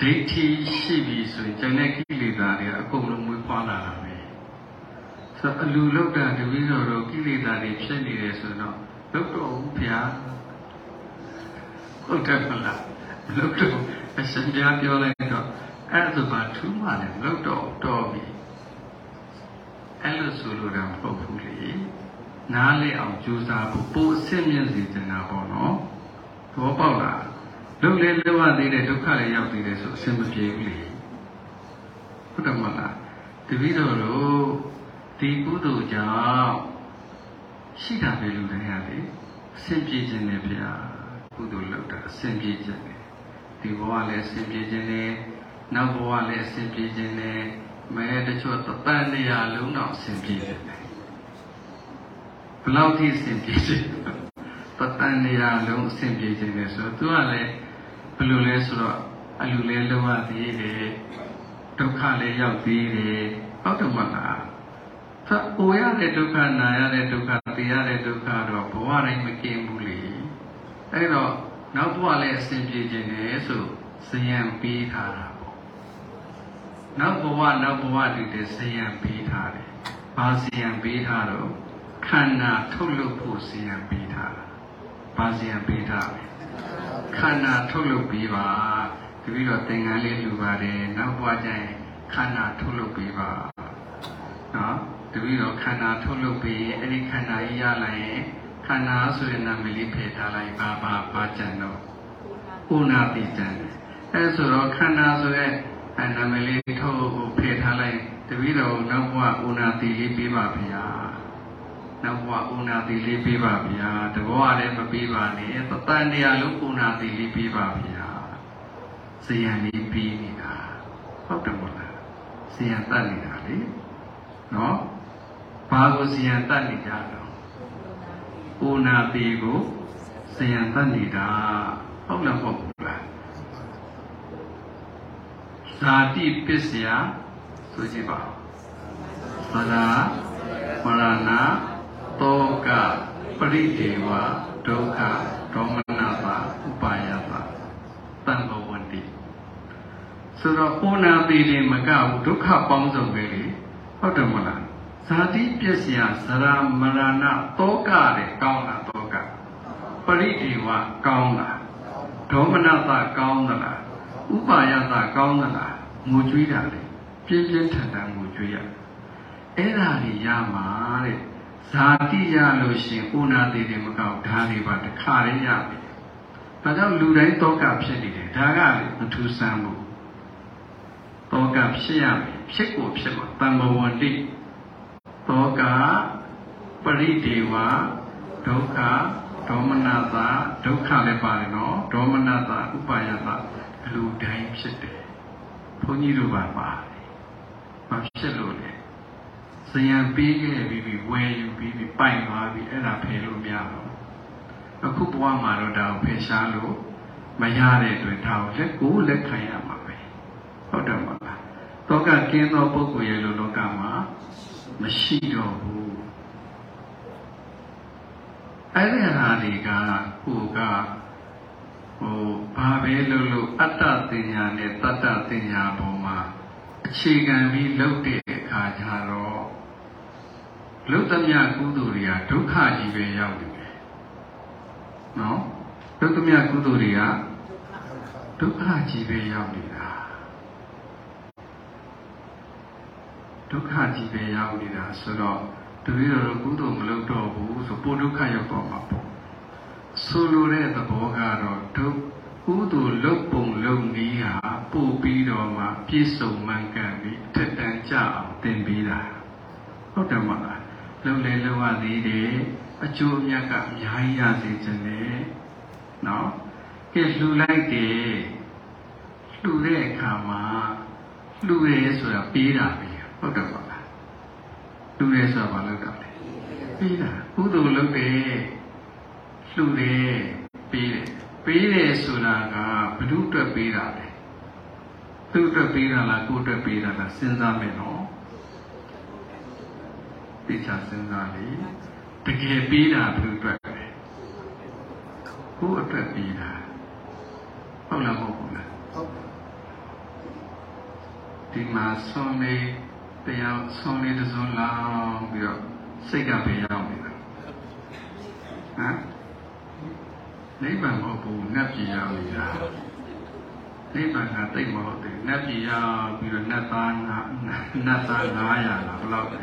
ဒိဋ္ဌိရှိပြီဆိုရင်ကျန်တဲ့ကိလေသာတွေအကုန်လုံးမွေးဖွားလာတာပဲဆိုတော့အလူလောက်တာတပည့်တော်တို့ကိလေသာတွေဖြစ်နေတယ်ဆိုတော့လောက်တော့ဘူးဗျာဟုတ်တယ်မလား လောက်တော့အရှင်ဘုရားပြောလိုက်တော့အဲ့ဒါဘာထူးမှလည်းလောက်တော့တော်ပြီအဲ့လိုဆိုလိုတာမဟုတ်ဘူးလေနားလေအောင်ကြိုးစားဖို့ပိုအဆင့်မြင့်စေချင်တာပေါ့နော်သဘောပေါက်လားလုံလေလောရသေးတဲ့ဒုက္ခတွေရောက်သေးတယ်ဆိုအဆင်မပြေဘူးလေဟုတ်တယ်မလားတပည့်တော်တို့ဒီကုသိုလ်ကြောင့်ရှိတာပဲလူတွေရတယ်အဆင်ပြေခြင်းနဲ့ဗျာကုသိုလ်လုပ်တာအဆင်ပြေခြင်းနဲ့ ဒီဘဝလည်းအဆင်ပြေခြင်းနဲ့နောက်ဘဝလည်းအဆင်ပြေခြင်းနဲ့မဲတချို့တပန်းနေရာလုံးတော့အဆင်ပြေတယ်ဘယ်လောက်ထိအဆင်ပြေခြင်းပတန်နေရာလုံးအဆင်ပြေခြင်းလဲဆိုတော့သူကလည်းဘယ်လိုလဲဆိုတော့အလူလဲလောရသေးတယ်ဒုက္ခလည်းရောက်သေးတယ်ဟုတ်တယ်မလားသာအိုရတဲ့ဒုက္ခနာရတဲ့ဒုက္ခသိရတဲ့ဒုက္ခတော့ဘဝတိုင်းမကင်းဘူးလေအဲ့တော့ နောက်ဘဝလည်းအဆင်ပြေခြင်းနဲ့ဆိုဇယံပေးထားတာပေါ့နောက်ဘဝနောက်ဘဝတည်းတည်းဇယံပေးထားတယ်ဘာဇယံပေးထားတော့ခန္ဓာထုတ်လုပ်ဖို့ဇယံပေးထားတာဘာဇယံပေးထားလဲခန္ဓာထုတ်လုပ်ပြီးပါတပည့်တော်သင်္ကန်းလေးလူပါတယ်နောက်ဘဝကျရင်ခန္ဓာထုတ်လုပ်ပြီးပါနော်တပည့်တော်ခန္ဓာထုတ်လုပ်ပြီးအဲ့ဒီခန္ဓာကြီးရလာရင် ခန္ဓာဆိုတဲ့နာမည်လေးဖယ်ထားလိုက်ပါပါပါကြံတော့ဥနာတိကြံတယ်အဲဆိုတော့ခန္ဓာဆိုတဲ့နာမည်လေးထုတ်ဖယ်ထားလိုက်တပည့်တော်နောက်ဘဝဥနာတိလေးပြီးပါဗျာနောက်ဘဝဥနာတိလေးပြီးပါဗျာတဘောကလည်းမပြီးပါနဲ့တတန်တရားလုံးဥနာတိလေးပြီးပါဗျာဇယံလေးပြီးနေတာဟုတ်တယ်မို့လားဇယံတတ်နေတာလေနော်ဘာကိုဇယံတတ်နေကြတော့ ဥနာတိကိုဇယံတတ်နေတာဟုတ်လားမဟုတ်ဘူးလားဇာတိပစ္စယဆိုကြည့်ပါသရာမရဏတောကပရိဒေဝဒုက္ခဒေါမနတာဥပါယတာတန်ဘဝန္တိဆိုတော့ဥနာတိတွေမကဘူးဒုက္ခပေါင်းစုံပဲလေဟုတ်တယ်မလား ဇာတိပစ္စယသရာမရဏတောကတဲ့ကောင်းလားတောကပရိဒေဝကောင်းလားဒေါမနတာကောင်းသလားဥပါယတာကောင်းသလားငိုကြွေးတာလေပြင်းပြင်းထန်ထန်ငိုကြွေးရအဲ့ဒါတွေရမှာတဲ့ဇာတိရလို့ရှင်ဥနာတိတွေမကောက်ဓာတ်တွေပါတခါလေးရပြီဒါကြောင့်လူတိုင်းတောကဖြစ်နေတယ်ဒါကလေမထူးဆန်းဘူးတောကဖြစ်ရမယ်ဖြစ်ကိုဖြစ်မှာတမ္ဘဝန္တိ တောကပရိဒေဝဒုက္ခဒေါမနတာဒုက္ခလည်းပါတယ်နော်ဒေါမနတာဥပါယတာလူတိုင်းဖြစ်တယ်ဘုန်းကြီးတို့ပါပါတယ်ဘာဖြစ်လို့လဲဇယံပေးခဲ့ပြီးပြီးဝယ်ယူပြီးပြီးပိုင်သွားပြီးအဲ့ဒါဖယ်လို့မရတော့အခုဘဝမှာတော့ဒါကိုဖယ်ရှားလို့မရတဲ့အတွက်ဒါကိုလက်ကိုလက်ခံရမှာပဲဟုတ်တယ်မလားတောကကင်းသောပုဂ္ဂိုလ်ရဲ့လောကမှာ မရှိတော့ဘူးအဲ့ဒီဟာတွေကဟိုကဟိုဘာပဲလို့လို့အတ္တတင်ညာနဲ့တတ္တတင်ညာပေါ်မှာအခြေခံပြီးလုပ်တဲ့အခါကျတော့လုတ္တမြကုသိုလ်တွေကဒုက္ခကြီးပဲရောက်နေတယ်နော်လုတ္တမြကုသိုလ်တွေကဒုက္ခကြီးပဲရောက်နေတာ ဒုက္ခကြီးပဲရောက်နေတာဆိုတော့တပည့်တော်ကုသိုလ်မလုပ်တော့ဘူးဆိုပိုဒုက္ခရောက်တော့မှာပေါ့ဆိုလိုတဲ့သဘောကတော့ဒုကုသိုလ်လုပ်ပုံလုပ်နည်းဟာပို့ပြီးတော့မှပြည့်စုံမှန်ကန်ပြီးထက်တန်ကြအောင်သင်ပေးတာဟုတ်တယ်မလားလုံလေလုံရသေးတယ်အကျိုးအမြတ်ကအများကြီးရစေခြင်းနဲ့နော်ကဲလှူလိုက်တယ်လှူတဲ့အခါမှာလှူရဲဆိုတာပေးတာပဲ ဟုတ်တယ်ပါလားလူရဲဆိုတာဘာလို့တော့လဲပြီးတာကုသိုလ်လုပ်တယ်လှူတယ်ပေးတယ်ပေးတယ်ဆိုတာကဘ누구အတွက်ပေးတာလဲသူ့အတွက်ပေးတာလားကိုယ်အတွက်ပေးတာလားစဉ်းစားမယ်နော်သိချစဉ်းစားလေတကယ်ပေးတာသူ့အတွက်ပဲကိုယ်အတွက်ပေးတာဟုတ်လားမဟုတ်ဘူးလားဟုတ်ဒီမှာဆုံးလေး တရားဆွန်လေးတစ်စုံလောင်းပြီးတော့စိတ်ကပဲရောက်နေတာဟမ်နိဗ္ဗာန်မဟုတ်ဘူးနတ်ပြည်ရောက်နေတာနိဗ္ဗာန်ကတိတ်မဟုတ်သေးဘူးနတ်ပြည်ရောက်ပြီးတော့နတ်သားငါနတ်သား900လားဘယ်လောက်လဲ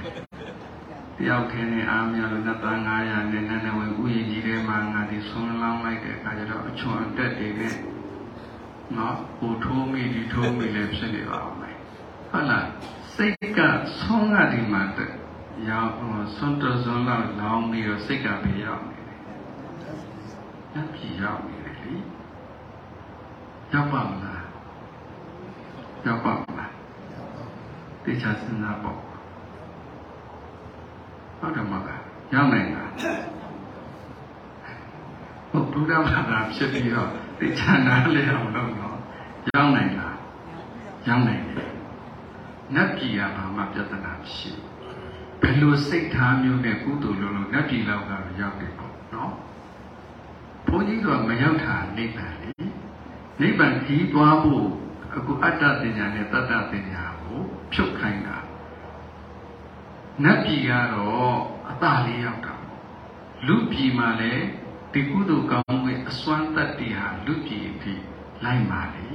တယောက်ခင်းနေအားများလို့နတ်သား900နဲ့နန်းနဝေဥယျာဉ်ကြီးထဲမှာငါဒီဆွန်လောင်းလိုက်တဲ့အခါကျတော့အချွန်အတက်တွေနဲ့နော်ဟိုထိုးမိဒီထိုးမိလည်းဖြစ်နေပါအောင်မယ်ဟုတ်လား စိတ်ကဆုံးကဒီမှာတက်ရောက်ဆွန်တဇွန်လောက်လောင်းပြီးတော့စိတ်ကပဲရောက်နေတယ်နတ်ပြည်ရောက်နေတယ်လေရောက်ပါမလားရောက်ပါမလားတေချာစဉ်းစားပေါ့ဟုတ်တယ်မလားရောက်နိုင်လားဟုတ်ဘုရားဘာသာဖြစ်ပြီးတော့တေချာနားလည်အောင်လုပ်တော့ရောက်နိုင်လားရောက်နိုင်တယ် နတ်ပြည်ကဘာမှပြဿနာမရှိဘူးဘယ်လိုစိတ်ထားမျိုးနဲ့ကုသိုလ်လုပ်လို့နတ်ပြည်လောက်ကတော့ရောက်ပြီပေါ့နော်ဘုန်းကြီးတို့ကမရောက်တာနိဗ္ဗာန်လေနိဗ္ဗာန်ကြီးသွားဖို့အခုအတ္တပညာနဲ့တတ္တပညာကိုဖြုတ်ခိုင်းတာနတ်ပြည်ကတော့အတလေးရောက်တာပေါ့လူပြည်မှာလည်းဒီကုသိုလ်ကောင်းမှုရဲ့အစွမ်းတတ္တိဟာလူပြည်အဖြစ်လိုက်ပါလေ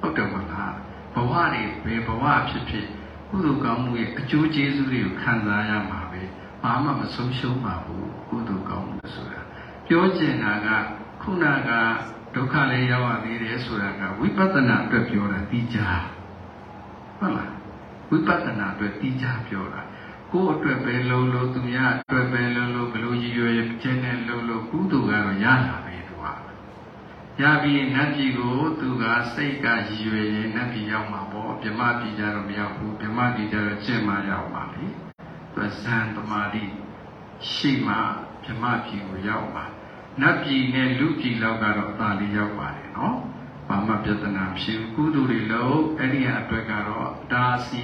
ဟုတ်တယ်မလား ဘဝတွေဘယ်ဘဝဖြစ်ဖြစ်ကုသိုလ်ကောင်းမှုရဲ့အကျိုးကျေးဇူးတွေကိုခံစားရမှာပဲဘာမှမဆုံးရှုံးပါဘူးကုသိုလ်ကောင်းမှုဆိုတာပြောချင်တာကခုနကဒုက္ခလည်းရောက်ရသေးတယ်ဆိုတာကဝိပဿနာအတွက်ပြောတာသိကြဟုတ်လားဝိပဿနာအတွက်သိကြပြောတာကိုယ့်အတွက်ပဲလုံးလုံးသူများအတွက်ပဲလုံးလုံးဘလို့ရည်ရွယ်ခြင်းနဲ့လုံးလုံးကုသိုလ်ကတော့ရတာပဲသူက ရပြီးနတ်ပြည်ကိုသူကစိတ်ကရည်ရွယ်ရင်နတ်ပြည်ရောက်မှာပေါ့ဗြဟ္မပြည်ကြတော့မရောက်ဘူးဗြဟ္မပြည်ကြတော့ကျင့်မှရောက်မှာလေသူဇန်တမာတိရှိမှဗြဟ္မပြည်ကိုရောက်မှာနတ်ပြည်နဲ့လူပြည်လောက်ကတော့အသာလေးရောက်ပါတယ်နော်ဘာမှပြဿနာမရှိဘူးကုသိုလ်တွေလို့အဲ့ဒီအတွက်ကတော့ဒါစီ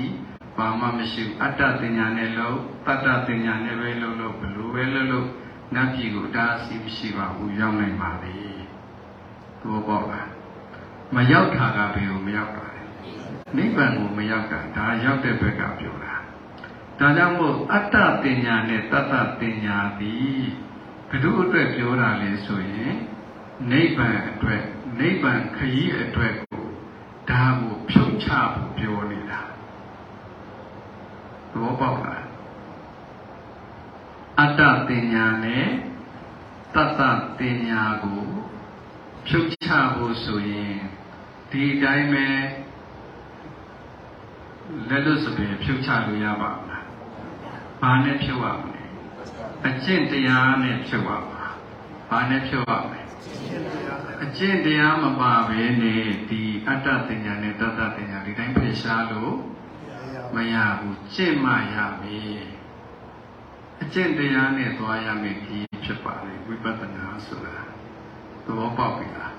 ဘာမှမရှိဘူးအတ္တတင်ညာနဲ့လို့တတ္တတင်ညာနဲ့ပဲလို့လို့ဘလို့ပဲလို့လို့နတ်ပြည်ကိုဒါစီမရှိပါဘူးရောက်နိုင်ပါလေ သဘောပေါက်လားမရောက်တာကဘယ်ကိုမရောက်တာလဲနိဗ္ဗာန်ကိုမရောက်တာဒါရောက်တဲ့ဘက်ကပြောတာဒါကြောင့်မို့အတ္တတင်ညာနဲ့တတ္တတင်ညာသည်ဘယ်သူအတွက်ပြောတာလဲဆိုရင်နိဗ္ဗာန်အတွက်နိဗ္ဗာန်ခရီးအတွက်ကိုဒါကိုဖြုတ်ချဖို့ပြောနေတာသဘောပေါက်လားအတ္တတင်ညာနဲ့တတ္တတင်ညာကို ဖြုတ်ချဖို့ဆိုရင်ဒီတိုင်းပဲလက်လွတ်စပယ်ဖြုတ်ချလို့ရပါမလားဘာနဲ့ဖြုတ်ရမလဲအကျင့်တရားနဲ့ဖြုတ်ရမှာဘာနဲ့ဖြုတ်ရမလဲအကျင့်တရားမပါဘဲနဲ့ဒီအတ္တတင်ညာနဲ့တတ္တတင်ညာဒီတိုင်းဖယ်ရှားလို့မရဘူးကျင့်မှရမယ်အကျင့်တရားနဲ့သွားရမယ်ဒီဖြစ်ပါလေဝိပဿနာဆိုတာ သဘောပေါက်ပြီလား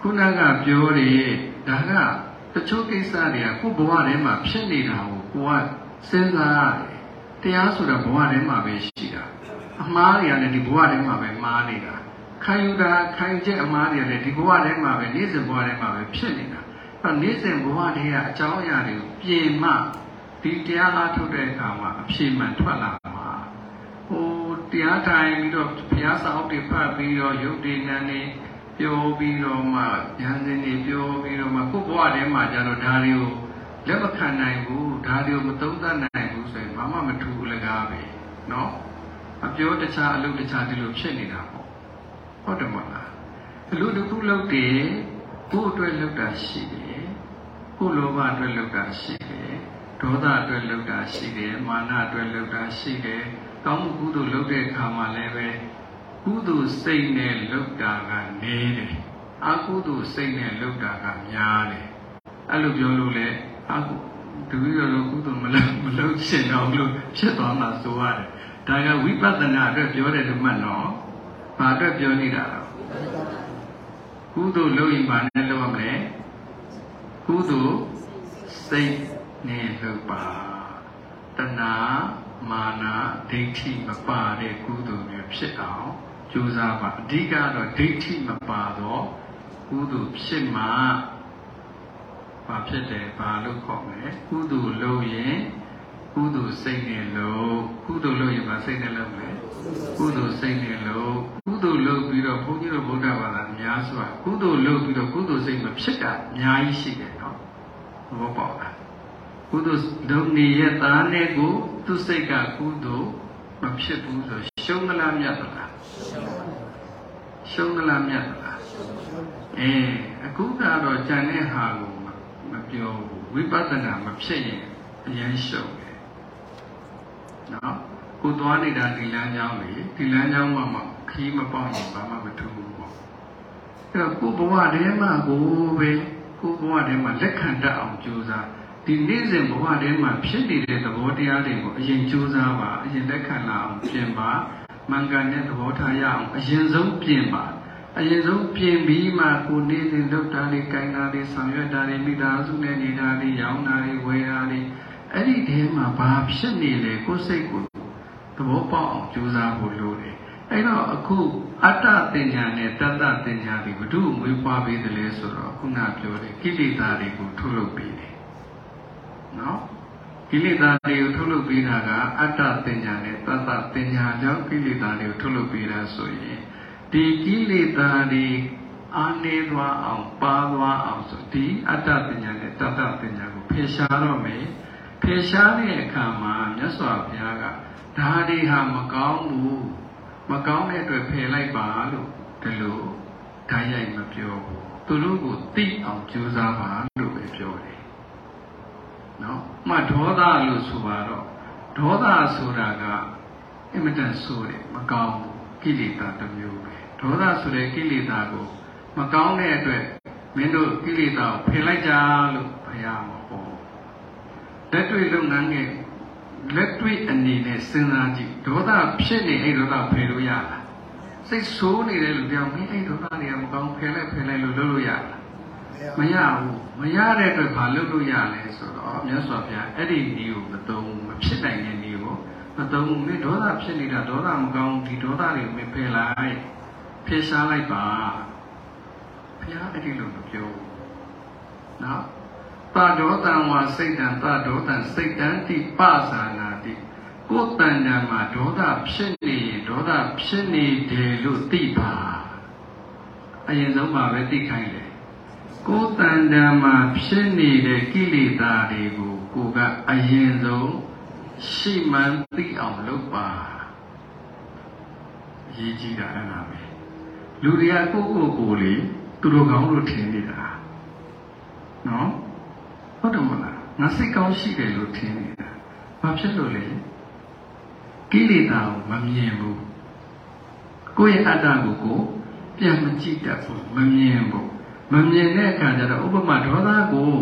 ခုနကပြောတယ်ဒါကတချို့ကိစ္စတွေကကိုယ်ဘဝထဲမှာဖြစ်နေတာကိုကိုကစဉ်းစားရတယ်တရားဆိုတာဘဝထဲမှာပဲရှိတာအမှားတွေကလည်းဒီဘဝထဲမှာပဲမှားနေတာခံယူတာခံချက်အမှားတွေကလည်းဒီဘဝထဲမှာပဲနေ့စဉ်ဘဝထဲမှာပဲဖြစ်နေတာအဲနေ့စဉ်ဘဝတွေကအကြောင်းအရာတွေကိုပြင်မှဒီတရားအားထုတ်တဲ့အခါမှာအဖြေမှန်ထွက်လာမှာဟိုတရားထိုင်ပြီးတော့ဘုရားစာအုပ်တွေဖတ်ပြီးတော့ယုတ်တိနန်းနေ ပြောပြီးတော့မှဉာဏ်စဉ်တွေပြောပြီးတော့မှကိုယ့်ဘဝထဲမှာကျတော့ဒါတွေကိုလက်မခံနိုင်ဘူးဒါတွေကိုမသုံးသပ်နိုင်ဘူးဆိုရင်ဘာမှမထူးလကားပဲเนาะအပြောတခြားအလုပ်တခြားဒီလိုဖြစ်နေတာပေါ့ဟုတ်တယ်မဟုတ်လားအလုပ်တစ်ခုလုပ်တယ်ကိုယ့်အတွက်လုပ်တာရှိတယ်ကိုယ့်လောဘအတွက်လုပ်တာရှိတယ်ဒေါသအတွက်လုပ်တာရှိတယ်မာနအတွက်လုပ်တာရှိတယ်ကောင်းမှုကုသိုလ်လုပ်တဲ့အခါမှာလည်းပဲ ကုသိုလ်စိတ်နဲ့လုပ်တာကနေတယ်အကုသိုလ်စိတ်နဲ့လုပ်တာကများတယ်အဲ့လိုပြောလို့လေအကုတပည့်တော်ကုသိုလ်မလုပ်မလုပ်ချင်တော့လို့ဖြစ်သွားမှဆိုရတယ်ဒါကဝိပဿနာအတွက်ပြောတယ်လို့မှတ်တော့ဘာအတွက်ပြောနေတာလဲကုသိုလ်လုပ်ရင်ဘာနဲ့လုပ်ရမလဲကုသိုလ်စိတ်နဲ့လုပ်ပါတဏှာမာနဒိဋ္ဌိမပါတဲ့ကုသိုလ်မျိုးဖြစ်အောင် ကြိုးစားပါအဓိကတော့ဒိဋ္ဌိမပါတော့ကုသိုလ်ဖြစ်မှဘာဖြစ်တယ်ဘာလို့ခေါ်မလဲကုသိုလ်လုပ်ရင်ကုသိုလ်စိတ်နဲ့လုပ်ကုသိုလ်လုပ်ရင်ဘာစိတ်နဲ့လုပ်လဲကုသိုလ်စိတ်နဲ့လုပ်ကုသိုလ်လုပ်ပြီးတော့ဘုန်းကြီးတို့ဗုဒ္ဓဘာသာများစွာကုသိုလ်လုပ်ပြီးတော့ကုသိုလ်စိတ်မဖြစ်တာအများကြီးရှိတယ်နော်ဘောပေါက်လားကုသိုလ်လုပ်နေရသားနဲ့ကိုသူစိတ်ကကုသိုလ်မဖြစ်ဘူးဆိုရှုံးသလားမြတ်သလား ရှုံးသလားမြတ်သလားအဲအခုကတော့ဉာဏ်နဲ့ဟာကိုမပြောဘူးဝိပဿနာမဖြစ်ရင်အရင်ရှုံးတယ်နော်ကိုသွားနေတာဒီလမ်းကြောင်းလေဒီလမ်းကြောင်းမှာမှခီးမပေါက်ရင်ဘာမှမထူးဘူးပေါ့အဲ့တော့ကိုဘဝထဲမှာကိုပဲကိုယ်ဘဝထဲမှာလက်ခံတတ်အောင်ကြိုးစားဒီနေ့စဉ်ဘဝထဲမှာဖြစ်နေတဲ့သဘောတရားတွေကိုအရင်ကြိုးစားပါအရင်လက်ခံလာအောင်ပြင်ပါ မှန်ကန်တဲ့သဘောထားရအောင်အရင်ဆုံးပြင်ပါအရင်ဆုံးပြင်ပြီးမှကိုနေ့စဉ်လုပ်တာတွေ၊ကိုင်တာတွေ၊ဆောင်ရွက်တာတွေမိသားစုနဲ့နေတာတွေ၊ရောင်းတာတွေ၊ဝယ်တာတွေအဲ့ဒီထဲမှာဘာဖြစ်နေလဲကိုယ်စိတ်ကိုသဘောပေါက်အောင်ကြိုးစားဖို့လိုတယ်အဲ့တော့အခုအတ္တတင်ညာနဲ့တတ္တတင်ညာတွေဘု து မွေးဖွားပေးတယ်လဲဆိုတော့ခုနပြောတဲ့ကိလေသာတွေကိုထုတ်လုပ်ပေးတယ်နော် ကိလေသာတွေကိုထုတ်လုပ်ပေးတာကအတ္တတင်ညာနဲ့တတ္တတင်ညာကြောင့်ကိလေသာတွေကိုထုတ်လုပ်ပေးတာဆိုရင်ဒီကိလေသာတွေအာနေသွားအောင်ပါသွားအောင်ဆိုဒီအတ္တတင်ညာနဲ့တတ္တတင်ညာကိုဖယ်ရှားတော့မယ်ဖယ်ရှားတဲ့အခါမှာမြတ်စွာဘုရားကဒါတွေဟာမကောင်းဘူးမကောင်းတဲ့အတွက်ဖယ်လိုက်ပါလို့ဒီလိုဓာတ်ရိုက်မပြောဘူးသူတို့ကိုသိအောင်ကြိုးစားပါလို့ပဲပြောတယ် နော်မှဒေါသလို့ဆိုပါတော့ဒေါသဆိုတာကအင်မတန်ဆိုးတယ်မကောင်းဘူးကိလေသာတစ်မျိုးပဲဒေါသဆိုတဲ့ကိလေသာကိုမကောင်းတဲ့အတွက်မင်းတို့ကိလေသာကိုဖယ်လိုက်ကြလို့ဘုရားမဟောလက်တွေ့လုပ်ငန်းရဲ့လက်တွေ့အနေနဲ့စဉ်းစားကြည့်ဒေါသဖြစ်နေအဲ့ဒေါသဖယ်လို့ရလားစိတ်ဆိုးနေတဲ့လူပြောင်းမင်းအဲ့ဒေါသတွေကမကောင်းဖယ်လိုက်ဖယ်လိုက်လို့လုပ်လို့ရလား မရဘူးမရတဲ့အတွက်ဘာလုပ်လို့ရလဲဆိုတော့မြတ်စွာဘုရားအဲ့ဒီနည်းကိုမသုံးမဖြစ်နိုင်တဲ့နည်းကိုမသုံးဘူးမင်းဒေါသဖြစ်နေတာဒေါသမကောင်းဒီဒေါသတွေကိုမင်းဖယ်လိုက်ဖယ်ရှားလိုက်ပါဘုရားအဲ့ဒီလိုမပြောဘူးနော်တာဒေါတံဝါစိတ်တံတာဒေါတံစိတ်တံတိပဇာနာတိကိုယ်တန်တံမှာဒေါသဖြစ်နေရင်ဒေါသဖြစ်နေတယ်လို့သိပါအရင်ဆုံးပါပဲသိခိုင်းတယ် ကိုယ်တန်တံမှာဖြစ်နေတဲ့ကိလေသာတွေကိုကိုယ်ကအရင်ဆုံးရှိမှန်းသိအောင်လုပ်ပါအရေးကြီးတာအဲ့ဒါပဲလူတွေကကိုယ့်ကိုယ်ကိုယ်လေသူတို့ကောင်းလို့ထင်နေတာနော်ဟုတ်တယ်မလားငါစိတ်ကောင်းရှိတယ်လို့ထင်နေတာဘာဖြစ်လို့လဲကိလေသာကိုမမြင်ဘူးကိုယ့်ရဲ့အတ္တကိုကိုပြန်မကြည့်တတ်ဘူးမမြင်ဘူး မမြင်တဲ့အခါကျတော့ဥပမာဒေါသကို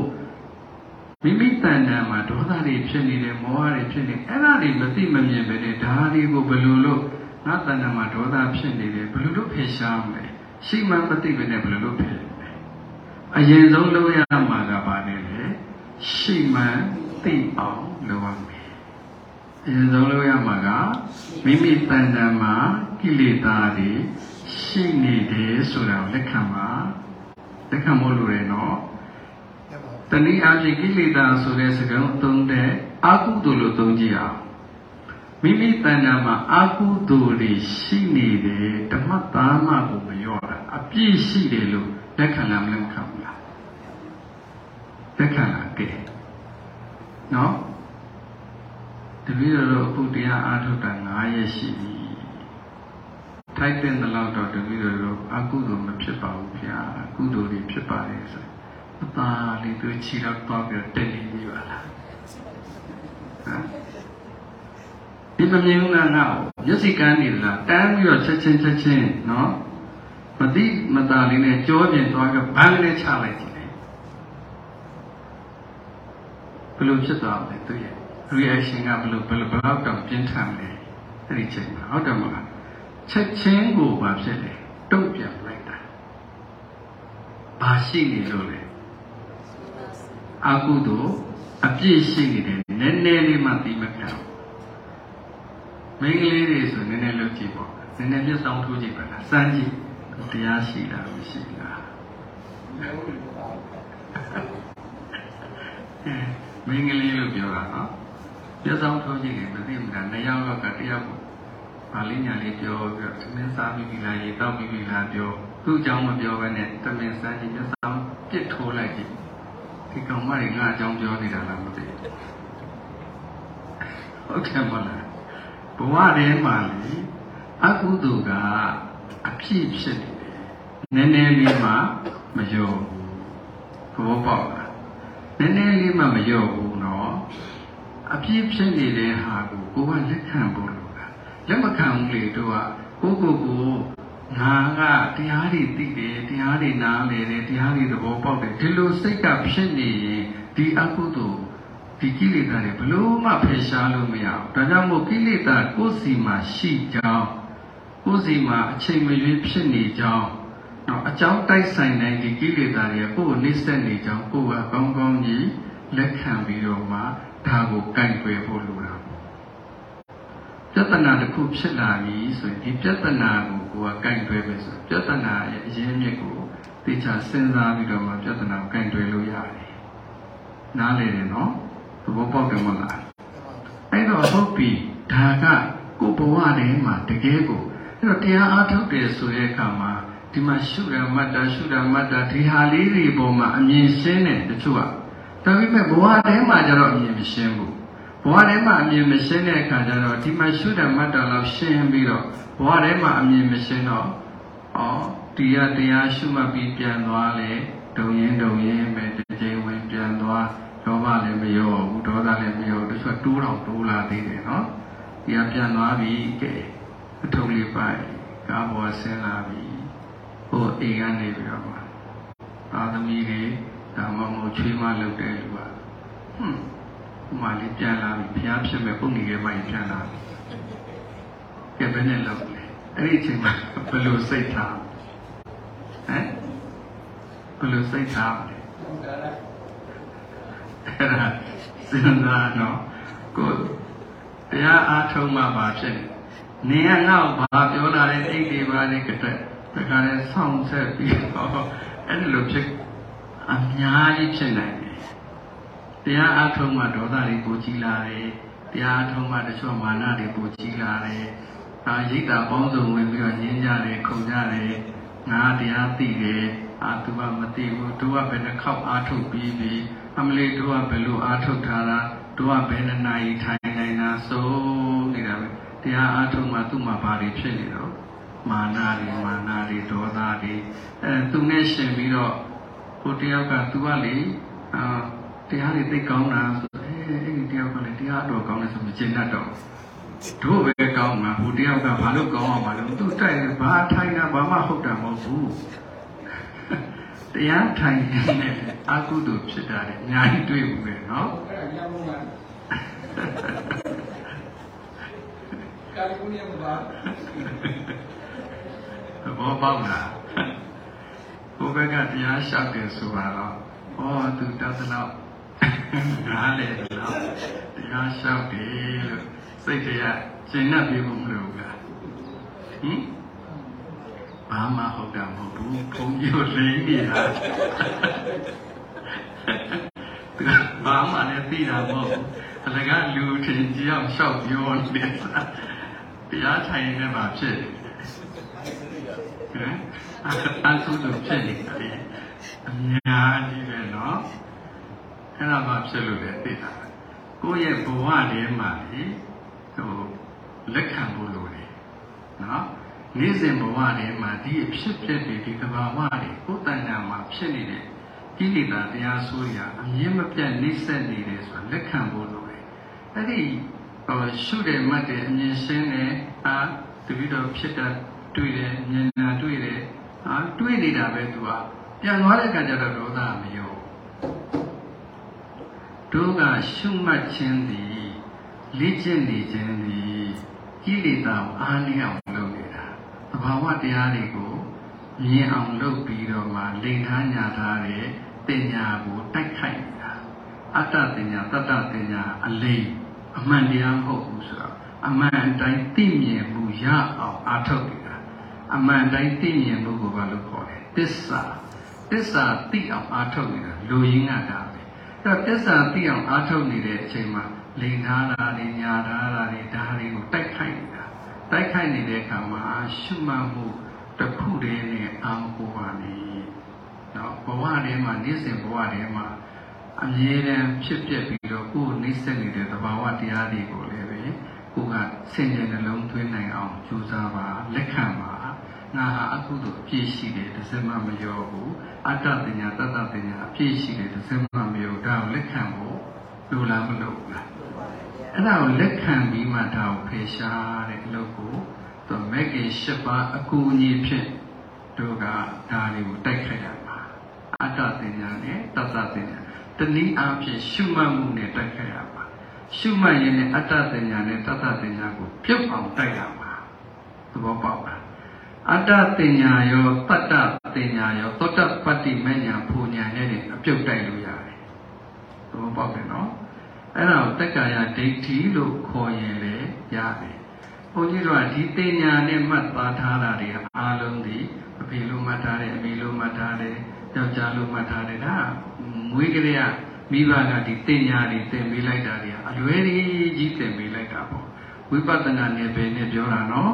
မိမိတဏ္ဍာမှာဒေါသတွေဖြစ်နေတယ်မောဟတွေဖြစ်နေအဲ့ဒါတွေမသိမမြင်ပဲနဲ့ဒါတွေကိုဘယ်လိုလုပ်ငါတဏ္ဍာမှာဒေါသဖြစ်နေတယ်ဘယ်လိုလုပ်ဖယ်ရှားမလဲရှိမှမသိပဲနဲ့ဘယ်လိုလုပ်ဖယ်လဲအရင်ဆုံးလုပ်ရမှာကဘာလဲလဲရှိမှသိအောင်လုပ်ရမယ်အရင်ဆုံးလုပ်ရမှာကမိမိတဏ္ဍာမှာကိလေသာတွေရှိနေတယ်ဆိုတာကိုလက်ခံပါ လက်ခံဖို့လိုတယ်နော်တနည်းအားဖြင့်ကိလေသာဆိုတဲ့စကားသုံးတဲ့အကုသိုလ်လို့သုံးကြည့်အောင်မိမိတဏ္ဍာမှာအကုသိုလ်တွေရှိနေတယ်ဓမ္မသားမကိုမရောတာအပြည့်ရှိတယ်လို့လက်ခံလားမလက်ခံဘူးလားလက်ခံလားကဲနော်တပည့်တော်တို့အခုတရားအားထုတ်တာ9ရက်ရှိပြီ ထိုက်တဲ့လောက်တော့တပည့်တော်တို့အကုသိုလ်မဖြစ်ပါဘူးဗျာကုသိုလ်တွေဖြစ်ပါတယ်ဆိုအသာလေးသူခြေတော့ပေါက်ပြီးတက်နေပြီပါလားဟမ်ဒီမမြင်ဘူးလားငါ့ကိုမျက်စိကန်းနေလားတန်းပြီးတော့ချက်ချင်းချက်ချင်းနော်မတိမတာလေးနဲ့ကြောပြင်သွားကဘန်းလေးချလိုက်ကြည့်တယ်ဘယ်လိုဖြစ်သွားလဲသူရဲ့ reaction ကဘယ်လိုဘယ်လိုဘယ်တော့တောင်ပြင်းထန်လဲအဲ့ဒီချိန်မှာဟုတ်တယ်မလား ချက်ချင်းကိုဘာဖြစ်လဲတုံ့ပြန်လိုက်တာဘာရှိနေလို့လဲအကုသို့အပြည့်ရှိနေတယ်နည်းနည်းလေးမှသိမခံမင်းကလေးတွေဆိုနည်းနည်းလုပ်ကြည့်ပေါ့နည်းနည်းမျက်စောင်းထိုးကြည့်ပါလားစမ်းကြည့်တရားရှိလားမရှိလားမင်းကလေးလို့ပြောတာနော်မျက်စောင်းထိုးကြည့်ရင်မသိဘူးလားနှစ်ယောက်ကတယောက် ကိုပါဠိညာလေးပြောပြီးတော့သမင်းစားပြီးပြီလားရေတောက်ပြီးပြီလားပြောသူ့အကြောင်းမပြောဘဲနဲ့သမင်းစားကြည့်မျက်စောင်းပြစ်ထိုးလိုက်ကြည့်ဒီကောင်မတွေငါအကြောင်းပြောနေတာလားမသိဘူးဟုတ်တယ်မလားဘဝထဲမှာလေအကုသိုလ်ကအဖြစ်ဖြစ်နေတယ်နည်းနည်းလေးမှမယောဘူးဘောပေါက်လားနည်းနည်းလေးမှမယောဘူးနော်အဖြစ်ဖြစ်နေတဲ့ဟာကိုကိုကလက်ခံဖို့ လိုတာလက်မခံဘူးလေတို့ကကိုကိုကိုငါကတရားတွေသိတယ်တရားတွေနားလည်တယ်တရားတွေသဘောပေါက်တယ်ဒီလိုစိတ်ကဖြစ်နေရင်ဒီအကုသိုလ်ဒီကိလေသာတွေဘလို့မှဖယ်ရှားလို့မရဘူးဒါကြောင့်မို့ကိလေသာကိုယ်စီမှာရှိကြောင်းကိုယ်စီမှာအချိန်မရွေးဖြစ်နေကြောင်းတော့အကြောင်းတိုက်ဆိုင်တဲ့ဒီကိလေသာတွေကိုယ်ကိုနှိမ့်ဆက်နေကြောင်းကိုယ်ကကောင်းကောင်းကြီးလက်ခံပြီးတော့မှဒါကိုကန့်ကွယ်ဖို့လိုတာ ပေါ့ပြဿနာတစ်ခုဖြစ်လာပြီဆိုရင်ဒီပြဿနာကိုကိုယ်ကကန့်ကွယ်ပဲဆိုပြဿနာရဲ့အရင်းမြစ်ကိုသိချစဉ်းစားပြီးတော့မှပြဿနာကိုကန့်ကွယ်လို့ရတယ်နားလည်တယ်နော်သဘောပေါက်တယ်မဟုတ်လားအဲ့တော့ဟုတ်ပြီဒါကကိုယ်ဘဝထဲမှာတကယ်ကိုအဲ့တော့တရားအားထုတ်တယ်ဆိုတဲ့အခါမှာဒီမှာရှုရမတ်တာရှုရမတ်တာဒီဟာလေးတွေပေါ်မှာအမြင်ရှင်းတယ်တချို့ကဒါပေမဲ့ဘဝထဲမှာကျတော့အမြင်မရှင်းဘူး ဘဝထဲမှာအမြင်မရှင်းတဲ့အခါကျတော့ဒီမှာရှုရမတ်တာလောက်ရှင်းပြီးတော့ဘဝထဲမှာအမြင်မရှင်းတော့ဩဒီရတရားရှုမှတ်ပြီးပြန်သွားလေဒုံရင်ဒုံရင်ပဲတစ်ချိန်ဝင်ပြန်သွားလောဘလည်းမရောဘူးဒေါသလည်းမရောတချို့တိုးတော့တိုးလာသေးတယ်နော်ဒီကပြန်သွားပြီကဲအထုပ်လေးပိုက်ကားပေါ်ဆင်းလာပြီဟိုအိမ်ကနေပြီးတော့မှသာသမီတွေဒါမှမဟုတ်ချွေးမလုပ်တဲ့လူကဟွန်း ဟိုမှလေးပြန်လာပြီဘုရားဖြစ်မဲ့ပုံကြီးရဲ့မိုင်းပြန်လာပြီကဲဘယ်နဲ့လုပ်လဲအဲ့ဒီအချိန်မှာဘယ်လိုစိတ်ထားဟမ်ဘယ်လိုစိတ်ထားလဲအဲ့ဒါစဉ်းစားတော့ကိုယ်တရားအားထုတ်မှပါဖြစ်နေနေကငါ့ကိုဘာပြောလာတဲ့အိတ်တွေပါလေကတဲ့ဒါကလည်းဆောင်းဆက်ပြီးတော့အဲ့ဒီလိုဖြစ်အများကြီးဖြစ်နိုင်တယ် တရားအားထုတ်မှဒေါသတွေပိုကြီးလာတယ်တရားအားထုတ်မှတချို့မာနတွေပိုကြီးလာတယ်ဒါရိတ်တာပေါင်းစုံဝင်ပြီးတော့ညင်းကြတယ်ခုန်ကြတယ်ငါတရားသိတယ်အာသူကမသိဘူးသူကဘယ်နှခေါက်အားထုတ်ပြီးပြီအမလေးတို့ကဘယ်လိုအားထုတ်ထားတာတို့ကဘယ်နှနာရီထိုင်နိုင်တာစိုးနေတာပဲတရားအားထုတ်မှသူ့မှာဘာတွေဖြစ်နေတော့မာနတွေမာနတွေဒေါသတွေအဲသူနဲ့ရှင်ပြီးတော့ကိုတယောက်ကသူကလေအာ တရားတွေသိကောင်းတာဆိုအဲအဲ့ဒီတယောက်ကလည်းတရားတော်ကောင်းတယ်ဆိုမကျင်တတ်တော့တို့ပဲကောင်းမှာဟိုတယောက်ကဘာလို့ကောင်းအောင်မလဲသူတိုက်တယ်ဘာထိုင်တာဘာမှဟုတ်တာမဟုတ်ဘူး တရားထိုင်နေအကုသိုလ်ဖြစ်တာလေအများကြီးတွေ့ဘူးပဲเนาะ အဲ့ဒါညမုန်းလားကာလီဖိုးနီးယားမှာ သဘောပေါက်လားဘုဘကတရားလျှောက်တယ်ဆိုတော့ဩသူတတ်သလောက် နားလေတော့တရားလျှောက်တယ်လို့စိတ်တရားရှင်းနေပြီမလို့လားဟင်ဘာမှဟုတ်တာမဟုတ်ဘူးဘုံကြီးကိုလိမ့်နေတာသူကဘာမှလည်းသိတာမဟုတ်ဘူးအလကလူထင်ကြီးအောင်လျှောက်ပြောနေတာတရားထိုင်နေမှာဖြစ်တယ်ဟမ်အဆုလို့ဖြစ်နေတယ်အများကြီးပဲเนาะ အဲ့ဒါမှဖြစ်လို့လည်းသိတာကိုယ့်ရဲ့ဘဝထဲမှာလေဟိုလက်ခံဖို့လိုတယ်နော်နေ့စဉ်ဘဝထဲမှာဒီအဖြစ်ဖြစ်နေဒီသဘာဝတွေကိုယ်တဏ္ဍာမှာဖြစ်နေတဲ့ကိလေသာတရားဆိုရာအမြင်မပြတ်နေဆက်နေတယ်ဆိုတာလက်ခံဖို့လိုတယ်အဲ့ဒီဟိုရှုတယ်မှတ်တယ်အမြင်ရှင်းတယ်အာတပိတော့ဖြစ်တာတွေ့တယ်မြင်တာတွေ့တယ်ဟာတွေ့နေတာပဲသူကပြန်သွားတဲ့အခါကျတော့ဒေါသမရော တို့ကရှုမှတ်ခြင်းသည်လေ့ကျင့်နေခြင်းသည်ကိလေသာကိုအားနည်းအောင်လုပ်နေတာသဘာဝတရားတွေကိုမြင်အောင်လုပ်ပြီးတော့မှလိန်ထားညာထားတဲ့တင်ညာကိုတိုက်ခိုက်နေတာအတ္တတင်ညာတတ္တတင်ညာအလိမ်အမှန်တရားမဟုတ်ဘူးဆိုတော့အမှန်အတိုင်းသိမြင်မှုရအောင်အားထုတ်နေတာအမှန်တိုင်းသိမြင်မှုကိုဘာလို့ခေါ်လဲသစ္စာသစ္စာသိအောင်အားထုတ်နေတာလူရင်းကတာပဲ အဲ့တော့သစ္စာသိအောင်အားထုတ်နေတဲ့အချိန်မှာလိန်ထားတာတွေညာထားတာတွေဒါတွေကိုတိုက်ခိုက်နေတာတိုက်ခိုက်နေတဲ့အခါမှာရှုမှတ်မှုတစ်ခုတည်းနဲ့အာမကိုပါနေနော်ဘဝထဲမှာနေ့စဉ်ဘဝထဲမှာအမြဲတမ်းဖြစ်ပျက်ပြီးတော့ကိုယ်နှိမ့်ဆက်နေတဲ့သဘာဝတရားတွေကိုလည်းပဲကိုယ်ကဆင်ခြင်နှလုံးသွင်းနိုင်အောင်ကြိုးစားပါလက်ခံပါငါဟာအကုသို့အပြည့်ရှိတယ်တစ်စက်မှမရောဘူးအတ္တပညာတတ္တပညာအပြည့်ရှိတယ်တစ်စက်မှမရော ဒါကိုလက်ခံဖို့လိုလားမလိုဘူးလားအဲ့ဒါကိုလက်ခံပြီးမှဒါကိုဖေရှားတဲ့အလုပ်ကိုသူမဲမဲ့ခင်၈ပါးအကူအညီဖြင့်တို့ကဒါတွေကိုတိုက်ခိုက်ရမှာအတ္တတင်ညာနဲ့တတ္တတင်ညာတနည်းအားဖြင့်ရှုမှတ်မှုနဲ့တိုက်ခိုက်ရမှာရှုမှတ်ရင်လည်းအတ္တတင်ညာနဲ့တတ္တတင်ညာကိုပြုတ်အောင်တိုက်ရမှာသဘောပေါက်လားအတ္တတင်ညာရောတတ္တတင်ညာရောသောတပတ္တိမညာဖူညာနဲ့လည်းအပြုတ်တိုက်လို့ရတယ်သ ဘောပေါက်တယ်နော်အဲ့ဒါကိုတက္ကာယဒိဋ္ဌိလို့ခေါ်ရင်လည်းရတယ်ဘုန်းကြီးတို့ကဒီတင်ညာနဲ့မှတ်သားထားတာတွေအားလုံးဒီအဖေလို့မှတ်ထားတယ်အမေလို့မှတ်ထားတယ်ယောက်ျားလို့မှတ်ထားတယ်ဒါမွေးကလေးကမိဘကဒီတင်ညာတွေသင်ပေးလိုက်တာတွေအလွယ်ကြီးသင်ပေးလိုက်တာပေါ့ဝိပဿနာနယ်ပယ်နဲ့ပြောတာနော်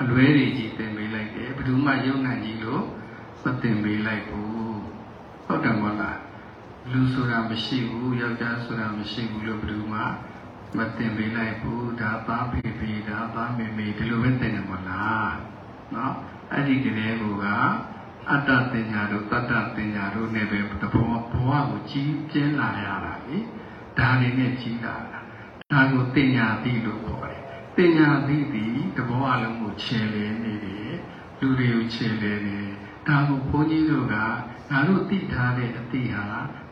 အလွယ်ကြီးသင်ပေးလိုက်တယ်ဘယ်သူမှယုံနိုင်ကြီးလို့မသင်ပေးလိုက်ဘူးဟုတ်တယ်မဟုတ်လား လူဆိုတာမရှိဘူးယောက်ျားဆိုတာမရှိဘူးလို့ဘယ်သူမှမသင်ပေးလိုက်ဘူးဒါသားဖေဖေဒါသားမေမေဒီလိုပဲသင်တယ်မဟုတ်လားနော်အဲ့ဒီကလေးကအတ္တတင်ညာတို့တတ္တတင်ညာတို့နဲ့ပဲတဘောဘဝကိုကြီးပြင်းလာရတာလေဒါလေးနဲ့ကြီးလာတာဒါကိုတင်ညာတိလို့ခေါ်တယ်တင်ညာတိဒီတဘောအလုံးကိုခြေလေနေတယ်လူတွေကိုခြေလေနေဒါကိုဘုန်းကြီးတို့ကငါတို့သိထားတဲ့အသိဟာ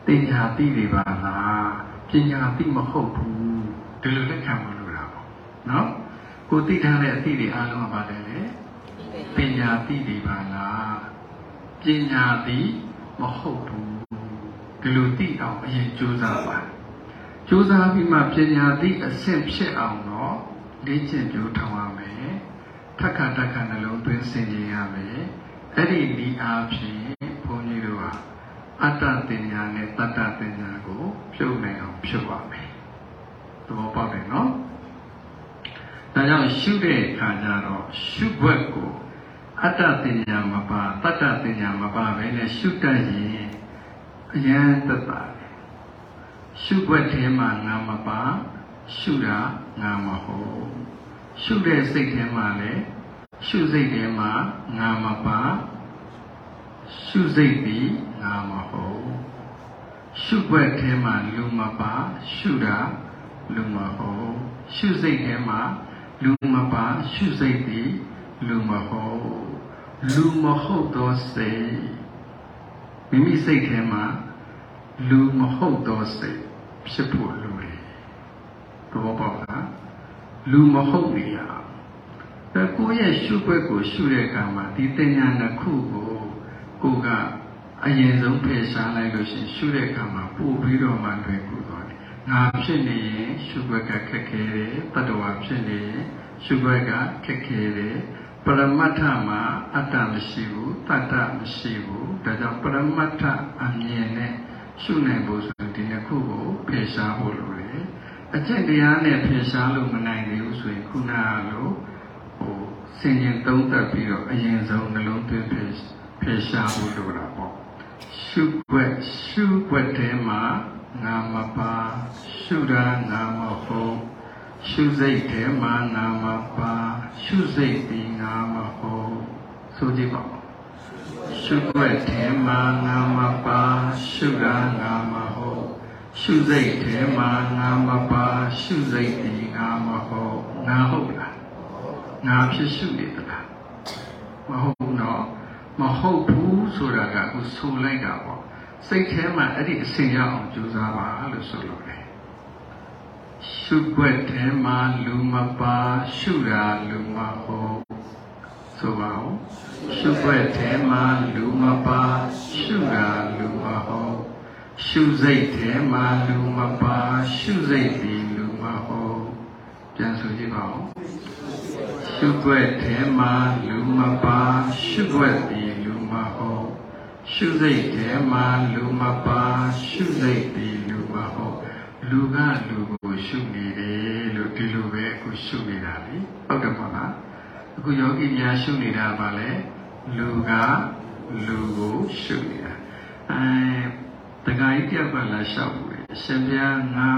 တင်ညာတိတွေပါလားပညာတိမဟုတ်ဘူးဒီလိုလက်ခံမလို့တာပေါ့နော်ကိုသိထားတဲ့အသိတွေအားလုံးကပါတယ်လေပညာတိတွေပါလားပညာတိမဟုတ်ဘူးဒီလိုသိအောင်အရင်ကြိုးစားပါကြိုးစားပြီးမှပညာတိအဆင့်ဖြစ်အောင်တော့လေ့ကျင့်ကြိုးထောင်ရမယ်ထက်ခါတက်ခါနှလုံးသွင်းဆင်ခြင်ရမယ်အဲ့ဒီဒီအားဖြင့်ဘုန်းကြီးတို့က အတ္တတင်ညာနဲ့တတ္တတင်ညာကိုဖြုတ်နိုင်အောင်ဖြုတ်ရမယ်သဘောပေါက်တယ်နော်ဒါကြောင့်ရှုတဲ့အခါကျတော့ရှုွက်ကိုအတ္တတင်ညာမပါတတ္တတင်ညာမပါပဲနဲ့ရှုတတ်ရင်အရန်သက်သာတယ်ရှုွက်ထဲမှာငါမပါရှုတာငါမဟုတ်ရှုတဲ့စိတ်ထဲမှာလည်းရှုစိတ်ထဲမှာငါမပါရှုစိတ်ပြီး ငါမဟုတ်ရှုွက်ထဲမှာလူမပါရှုတာလူမဟုတ်ရှုစိတ်ထဲမှာလူမပါရှုစိတ်ပြီးလူမဟုတ်လူမဟုတ်သောစိတ်မိမိစိတ်ထဲမှာလူမဟုတ်သောစိတ်ဖြစ်ဖို့လိုတယ်သဘောပေါက်လားလူမဟုတ်နေရအဲကိုယ့်ရဲ့ရှုွက်ကိုရှုတဲ့အခါမှာဒီတင်ညာနှစ်ခုကိုကိုက အရင်ဆုံးဖယ်ရှားလိုက်လို့ရှိရင်ရှုတဲ့အခါမှာပို့ပြီးတော့မှလွယ်ကူသွားတယ်ငါဖြစ်နေရင်ရှုွက်ကခက်ခဲတယ်တတ္တဝါဖြစ်နေရင်ရှုွက်ကခက်ခဲတယ်ပရမတ္ထမှာအတ္တမရှိဘူးတတ္တမရှိဘူးဒါကြောင့်ပရမတ္ထအမြင်နဲ့ရှုနိုင်ဖို့ဆိုရင်ဒီနှစ်ခုကိုဖယ်ရှားဖို့လိုတယ်အကျင့်တရားနဲ့ဖယ်ရှားလို့မနိုင်သေးဘူးဆိုရင်ခုနကလိုဟိုစင်ရင်သုံးသပ်ပြီးတော့အရင်ဆုံးနှလုံးသွင်းဖယ်ဖယ်ရှားဖို့လိုတာပေါ့ ရှုွက်ရှုွက်ထဲမှာငါမပါရှုတာငါမဟုတ်ရှုစိတ်ထဲမှာငါမပါရှုစိတ်ပြီးငါမဟုတ်ဆိုကြည့်ပါဦးရှုွက်ထဲမှာငါမပါရှုတာငါမဟုတ်ရှုစိတ်ထဲမှာငါမပါရှုစိတ်ပြီးငါမဟုတ်ငါဟုတ်လားငါဖြစ်ရှုနေသလားမဟုတ်တော့ မဟုတ်ဘူးဆိုတာကအခုဆိုလိုက်တာပေါ့စိတ်ထဲမှာအဲ့ဒီအစဉ်ရအောင်ကြိုးစားပါလို့ဆိုလို့တယ်ရှုွက်ထဲမှာလူမပါရှုတာလူမဟုတ်ဆိုပါဦးရှုွက်ထဲမှာလူမပါရှုတာလူမဟုတ်ရှုစိတ်ထဲမှာလူမပါရှုစိတ်ဒီလူမဟုတ်ပြန်ဆိုကြည့်ပါဦးရှုွက်ထဲမှာလူမပါရှုွက်ဒီလူမဟုတ် ရှုစိတ်ထဲမှာလူမပါရှုစိတ်ဒီလူမဟုတ်လူကလူကိုရှုနေတယ်လို့ဒီလိုပဲအခုရှုနေတာလေဟုတ်တယ်မဟုတ်လားအခုယောဂီများရှုနေတာပါလေလူကလူကိုရှုနေတာအဲတခါကြီးတယောက်ကလာလျှောက်ဘူးလေအရှင်ဘုရားငါ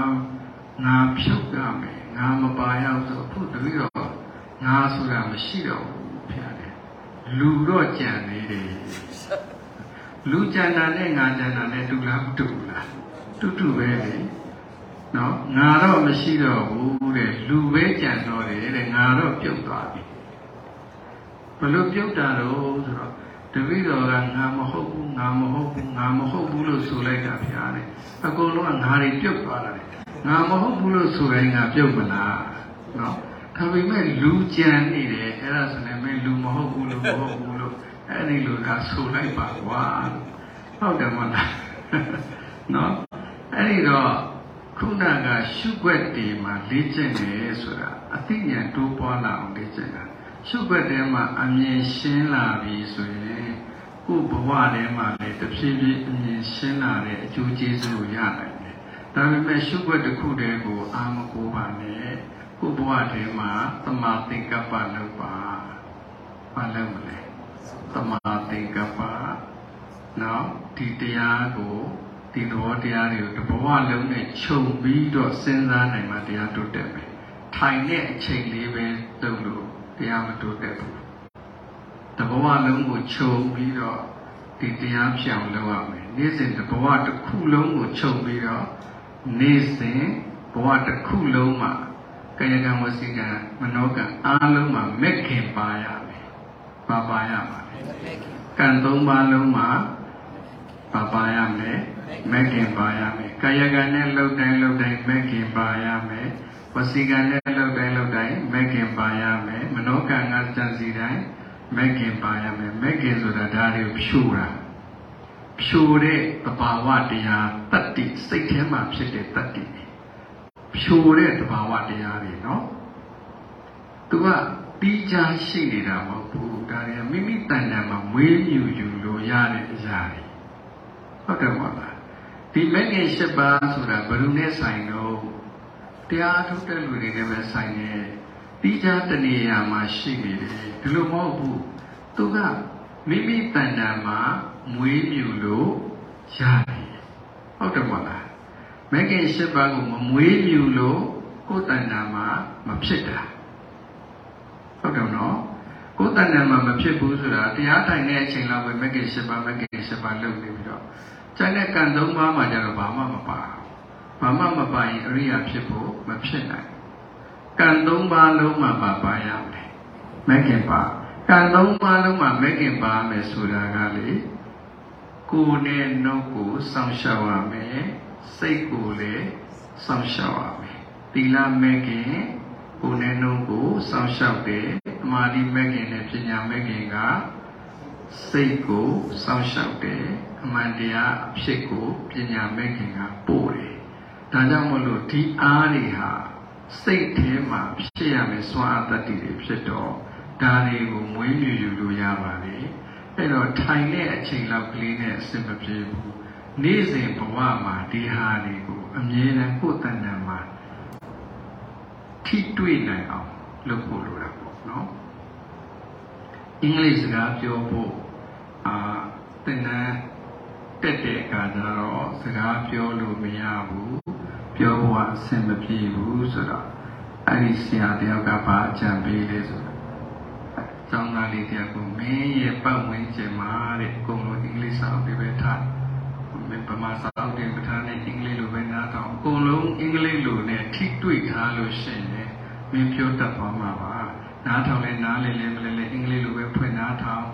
ငါဖြုတ်ရမယ်ငါမပါရောက်ဆိုအခုတပည့်တော်ငါဆိုတာမရှိတော့ဘူးဖျားတယ်လူတော့ကြံနေတယ် လူကြံတာနဲ့ငါကြံတာနဲ့တူလားမတူဘူးလားတူတူပဲလေနော်ငါတော့မရှိတော့ဘူးတဲ့လူပဲကြံတော့တယ်တဲ့ငါတော့ပြုတ်သွားပြီဘယ်လိုပြုတ်တာတော့ဆိုတော့တပည့်တော်ကငါမဟုတ်ဘူးငါမဟုတ်ဘူးငါမဟုတ်ဘူးလို့ဆိုလိုက်တာဗျာတဲ့အကုန်လုံးကငါတွေပြုတ်သွားတာလေငါမဟုတ်ဘူးလို့ဆိုရင်ငါပြုတ်မလားနော်ဒါပေမဲ့လူကြံနေတယ်အဲ့ဒါဆိုလည်းမင်းလူမဟုတ်ဘူးလို့မဟုတ်ဘူးလို့ အဲ့ဒီလိုကဆိုလိုက်ပါကွာဟုတ်တယ်မလားနော်အဲ့ဒီတော့ခုနကရှုွက်တေမှာလေ့ကျင့်တယ်ဆိုတာအသိဉာဏ်တိုးပွားလာအောင်လေ့ကျင့်တာရှုွက်တဲမှာအမြင်ရှင်းလာပြီဆိုရင်ကိုယ်ဘဝထဲမှာလည်းတဖြည်းဖြည်းအမြင်ရှင်းလာတဲ့အကျိုးကျေးဇူးကိုရနိုင်တယ်ဒါပေမဲ့ရှုွက်တစ်ခုတည်းကိုအာမကိုပါနဲ့ကိုယ်ဘဝထဲမှာသမာသင်္ကပ္ပလုပ်ပါဘာလုပ်မလဲ သမာသင်္ကပ္ပနော်ဒီတရားကိုဒီသဘောတရားတွေကိုတဘဝလုံးနဲ့ခြုံပြီးတော့စဉ်းစားနိုင်မှတရားတိုးတက်မယ်။ထိုင်တဲ့အချိန်လေးပဲလုပ်လို့တရားမတိုးတက်ဘူး။တဘဝလုံးကိုခြုံပြီးတော့ဒီတရားဖြောင်လုပ်ရမယ်။နေ့စဉ်တဘဝတစ်ခုလုံးကိုခြုံပြီးတော့နေ့စဉ်ဘဝတစ်ခုလုံးမှာကာယကံဝစီကံမနောကံအားလုံးမှာမက်ခင်ပါရမယ်။ ပါပါရပါမယ်။ကံသုံးပါးလုံးမှာပါပါရမယ်။မက်ခင်ပါရမယ်ကာယကံနဲ့လှုပ်တိုင်းလှုပ်တိုင်းမက်ခင်ပါရမယ်ဝစီကံနဲ့လှုပ်တိုင်းလှုပ်တိုင်းမက်ခင်ပါရမယ်မနောကံကစံစီတိုင်းမက်ခင်ပါရမယ်မက်ခင်ဆိုတာဒါတွေကိုဖြိုးတာဖြိုးတဲ့သဘာဝတရားတတ္တိစိတ်ထဲမှာဖြစ်တဲ့တတ္တိဖြိုးတဲ့သဘာဝတရားတွေနော်သူက ပြီးချာရှိနေတာမဟုတ်ဘူးဒါတွေကမိမိတဏ္ဍာမှာမွေးမြူယူလို့ရတဲ့အရာတွေဟုတ်တယ်မဟုတ်လားဒီမဂ္ဂင်၈ပါးဆိုတာဘယ်လိုနဲ့ဆိုင်တော့တရားထုတ်တဲ့လူတွေနဲ့ပဲဆိုင်တယ်တိကျတနေရာမှာရှိနေတယ်ဒီလိုမဟုတ်ဘူးသူကမိမိတဏ္ဍာမှာမွေးမြူလို့ရတယ်ဟုတ်တယ်မဟုတ်လားမဂ္ဂင်၈ပါးကိုမမွေးမြူလို့ကိုယ်တဏ္ဍာမှာမဖြစ်တာ ဟုတ်တယ်နော်ကိုယ်တဏ္ဍာမှာမဖြစ်ဘူးဆိုတာတရားထိုင်တဲ့အချိန်လောက်ပဲမဂ္ဂင်၈ပါးမဂ္ဂင်၈ပါးလုပ်နေပြီးတော့ကျန်တဲ့ကံသုံးပါးမှာကျတော့ဘာမှမပါဘာမှမပါရင်အရိယာဖြစ်ဖို့မဖြစ်နိုင်ကံသုံးပါးလုံးမှာပါပါရမယ်မဂ္ဂင်ပါကံသုံးပါးလုံးမှာမဂ္ဂင်ပါမယ်ဆိုတာကလေကိုယ်နဲ့နှုတ်ကိုစောင့်ရှောက်ရမယ်စိတ်ကိုလည်းစောင့်ရှောက်ရမယ်သီလမဂ္ဂင် ကိုယ်နဲ့နှုတ်ကိုစောင့်ရှောက်တယ်သမာဓိမဂ္ဂင်နဲ့ပညာမဂ္ဂင်ကစိတ်ကိုစောင့်ရှောက်တယ်အမှန်တရားအဖြစ်ကိုပညာမဲ့ခင်ကပို့တယ်။ဒါကြောင့်မလို့ဒီအားတွေဟာစိတ်ထဲမှာဖြစ်ရမယ်စွမ်းအားတတ္တိတွေဖြစ်တော့ဒါတွေကိုမွေးမြူယူလို့ရပါလေ။အဲ့တော့ထိုင်တဲ့အချိန်လောက်ကလေးနဲ့အဆင်မပြေဘူး။နေ့စဉ်ဘဝမှာဒီဟာတွေကိုအမြဲတမ်းကိုယ်တဏ္ဍာမှာ ထိတွေ့နိုင်အောင်လုပ်ဖို့လိုတာပေါ့နော်။အင်္ဂလိပ်စကားပြောဖို့အာသင်တန်းတက်တဲ့အခါကျတော့စကားပြောလို့မရဘူးပြောဖို့အဆင်မပြေဘူးဆိုတော့အဲ့ဒီဆရာတယောက်ကဘာအကြံပေးလဲဆိုတော့ကျောင်းသားလေးတယောက်ကိုမင်းရဲ့ပတ်ဝန်းကျင်မှာတဲ့အကုန်လုံးအင်္ဂလိပ်စာအုပ်တွေပဲထားမင်းဗမာစာအုပ်တွေမထားနဲ့အင်္ဂလိပ်လိုပဲနားထောင်အကုန်လုံးအင်္ဂလိပ်လိုနဲ့ထိတွေ့ထားလို့ရှိရင် မင်းပြောတတ်သွားမှာပါနားထောင်လဲနားလဲလဲမလဲလဲအင်္ဂလိပ်လိုပဲဖွင့်နားထောင်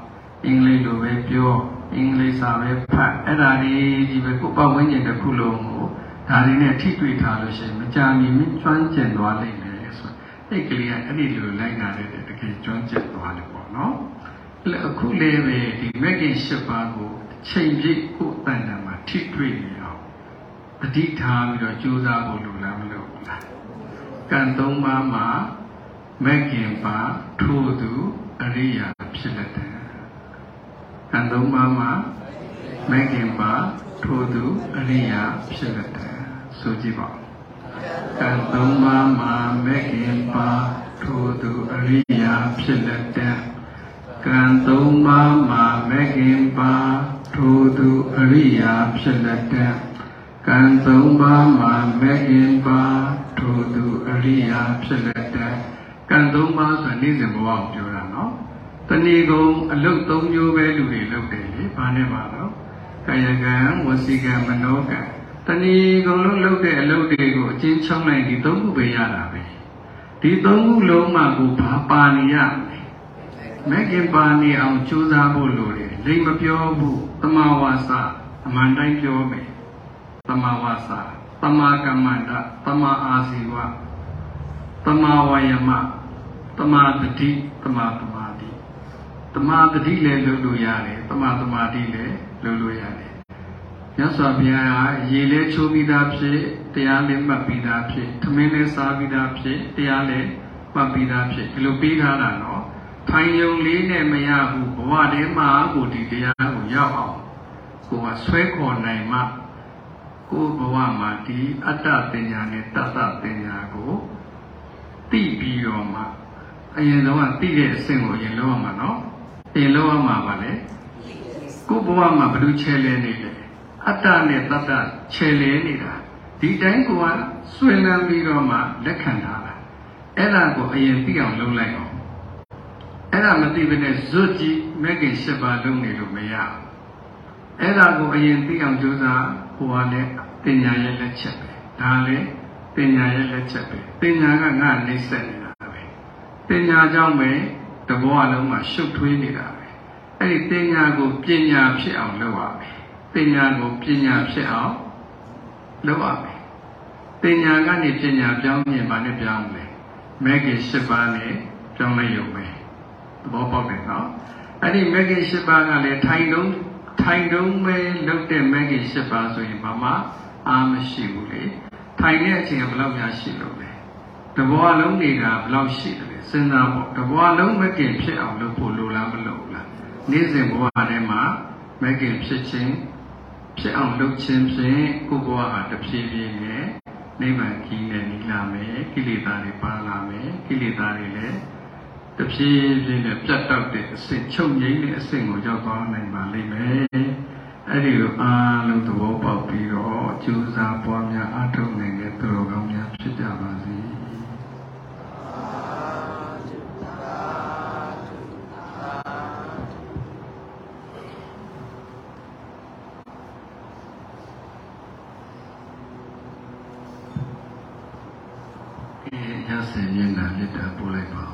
အင်္ဂလိပ်လိုပဲပြောအင်္ဂလိပ်စာပဲဖတ်အဲ့ဒါလေးဒီပဲကိုပတ်ဝန်းကျင်တစ်ခုလုံးကိုဒါတွေနဲ့ထိတွေ့ထားလို့ရှိရင်မကြာမီမကျွမ်းကျင်သွားလိမ့်မယ်ဆိုအဲ့ကလေးကအဲ့ဒီလိုလိုက်နာတဲ့တကယ်ကျွမ်းကျင်သွားတယ်ပေါ့နော်အဲ့အခုလေးပဲဒီမဂ္ဂင်၈ပါးကိုချိန်ပြည့်ကိုတန်တန်မှာထိတွေ့နေအောင်ပဋိထားပြီးတော့ကြိုးစားဖို့လိုလားမလိုဘူးလား ကံ၃ပါးမှာမဂ္ဂင်ပါထို့သူအရိယာဖြစ်လက်တယ်ကံသုံးပါးမှာမဂ္ဂင်ပါထို့သူအရိယာဖြစ်လက်တယ်ဆိုကြည့်ပါကံသုံးပါးမှာမဂ္ဂင်ပါထို့သူအရိယာဖြစ်လက်တယ်ကံသုံးပါးမှာမဂ္ဂင်ပါထို့သူအရိယာဖြစ်လက်တယ်ကံသုံးပါးမှာမဂ္ဂင်ပါ ထို့သူအရိယာဖြစ်လက်တယ်ကံသုံးပါးဆိုနေ့စဉ်ဘဝကိုပြောတာနော်တဏီကုံအလုတ်သုံးမျိုးပဲလူတွေလုပ်တယ်လေဘာနဲ့ပါတော့ကာယကံဝစီကံမနောကံတဏီကုံလုံးလုပ်တဲ့အလုတ်တွေကိုအချင်းချောင်းလိုက်ဒီသုံးခုပဲရတာပဲဒီသုံးခုလုံးမှကိုဘာပါနေရမလဲမဂ္ဂင်ပါနေအောင်ကြိုးစားဖို့လိုတယ်လိမ်မပြောဘူးတမဝါစာအမှန်တိုင်းပြောမယ်တမဝါစာ တမကမ္မန္တတမအာဇီဝတမဝါယမတမတတိတမသမာဓိတမတတိလည်းလုပ်လို့ရတယ်တမသမာဓိလည်းလုပ်လို့ရတယ်မြတ်စွာဘုရားကရေလဲချိုးပြီးသားဖြစ်တရားလည်းမှတ်ပြီးသားဖြစ်သမင်းလည်းစားပြီးသားဖြစ်တရားလည်းမှတ်ပြီးသားဖြစ်ဒီလိုပြီးထားတာနော်ထိုင်ယုံလေးနဲ့မရဘူးဘဝထဲမှာကိုဒီတရားကိုရောက်အောင်ကိုကဆွဲခေါ်နိုင်မှ ကိုဘဝမှာဒီအတ္တပညာနဲ့တတ္တပညာကိုသိပြီးတော့မှအရင်ဆုံးကသိတဲ့အဆင့်ကိုအရင်လောက်ရမှာနော်အရင်လောက်ရမှာပါလေကိုဘဝမှာဘယ်လိုချဲလဲနေလဲအတ္တနဲ့တတ္တချဲလဲနေတာဒီတိုင်းကိုကဆွေးနွေးပြီးတော့မှလက်ခံထားတာအဲ့ဒါကိုအရင်သိအောင်လုပ်လိုက်အောင်အဲ့ဒါမသိဘဲနဲ့ဇွတ်ကြီးမဂ္ဂင်၈ပါးလုံးနေလို့မရဘူး အဲ့ဒါကိုအရင်သိအောင်ကြိုးစားဟိုကလည်းပညာရဲ့လက်ချက်ပဲဒါလည်းပညာရဲ့လက်ချက်ပဲပညာကငါနှိမ့်ဆက်နေတာပဲပညာကြောင့်ပဲတဘောအလုံးမှာရှုပ်ထွေးနေတာပဲအဲ့ဒီပညာကိုပညာဖြစ်အောင်လုပ်ရမယ်ပညာကိုပညာဖြစ်အောင်လုပ်ရမယ်ပညာကနေပညာပြောင်းရင်ဘာနဲ့ပြောင်းလဲမဂ္ဂင်၈ပါးနဲ့ပြောင်းလိုက်ရုံပဲသဘောပေါက်တယ်နော်အဲ့ဒီမဂ္ဂင်၈ပါးကလည်းထိုင်လုံး ထိုင်တုံးပဲလုတ်တဲ့မဂ္ဂင်၈ပါးဆိုရင်ဘာမှအာမရှိဘူးလေထိုင်တဲ့အချိန်ကဘယ်လောက်များရှိလို့လဲတဘောလုံးတွေကဘယ်လောက်ရှိတယ်လဲစဉ်းစားဖို့တဘောလုံးမဂ္ဂင်ဖြစ်အောင်လုပ်ဖို့လိုလားမလိုဘူးလားနေ့စဉ်ဘဝထဲမှာမဂ္ဂင်ဖြစ်ခြင်းဖြစ်အောင်လုပ်ခြင်းဖြင့်ကိုယ်ဘဝဟာတဖြည်းဖြည်းနဲ့နိဗ္ဗာန်ကြီးနဲ့နိလာမယ်ကိလေသာတွေပါလာမယ်ကိလေသာတွေလည်း တဖြည်းဖြည်းနဲ့ပြတ်တောက်တဲ့အဆင့်ချုပ်ငြိမ်းတဲ့အဆင့်ကိုရောက်သွားနိုင်ပါလိမ့်မယ်။အဲဒီလိုအားလုံးသဘောပေါက်ပြီးတော့ကြိုးစားပွားများအားထုတ်နိုင်တဲ့သူတော်ကောင်းများဖြစ်ကြပါစေ။ဒီရစေမျက်နှာလက်တာပို့လိုက်ပါ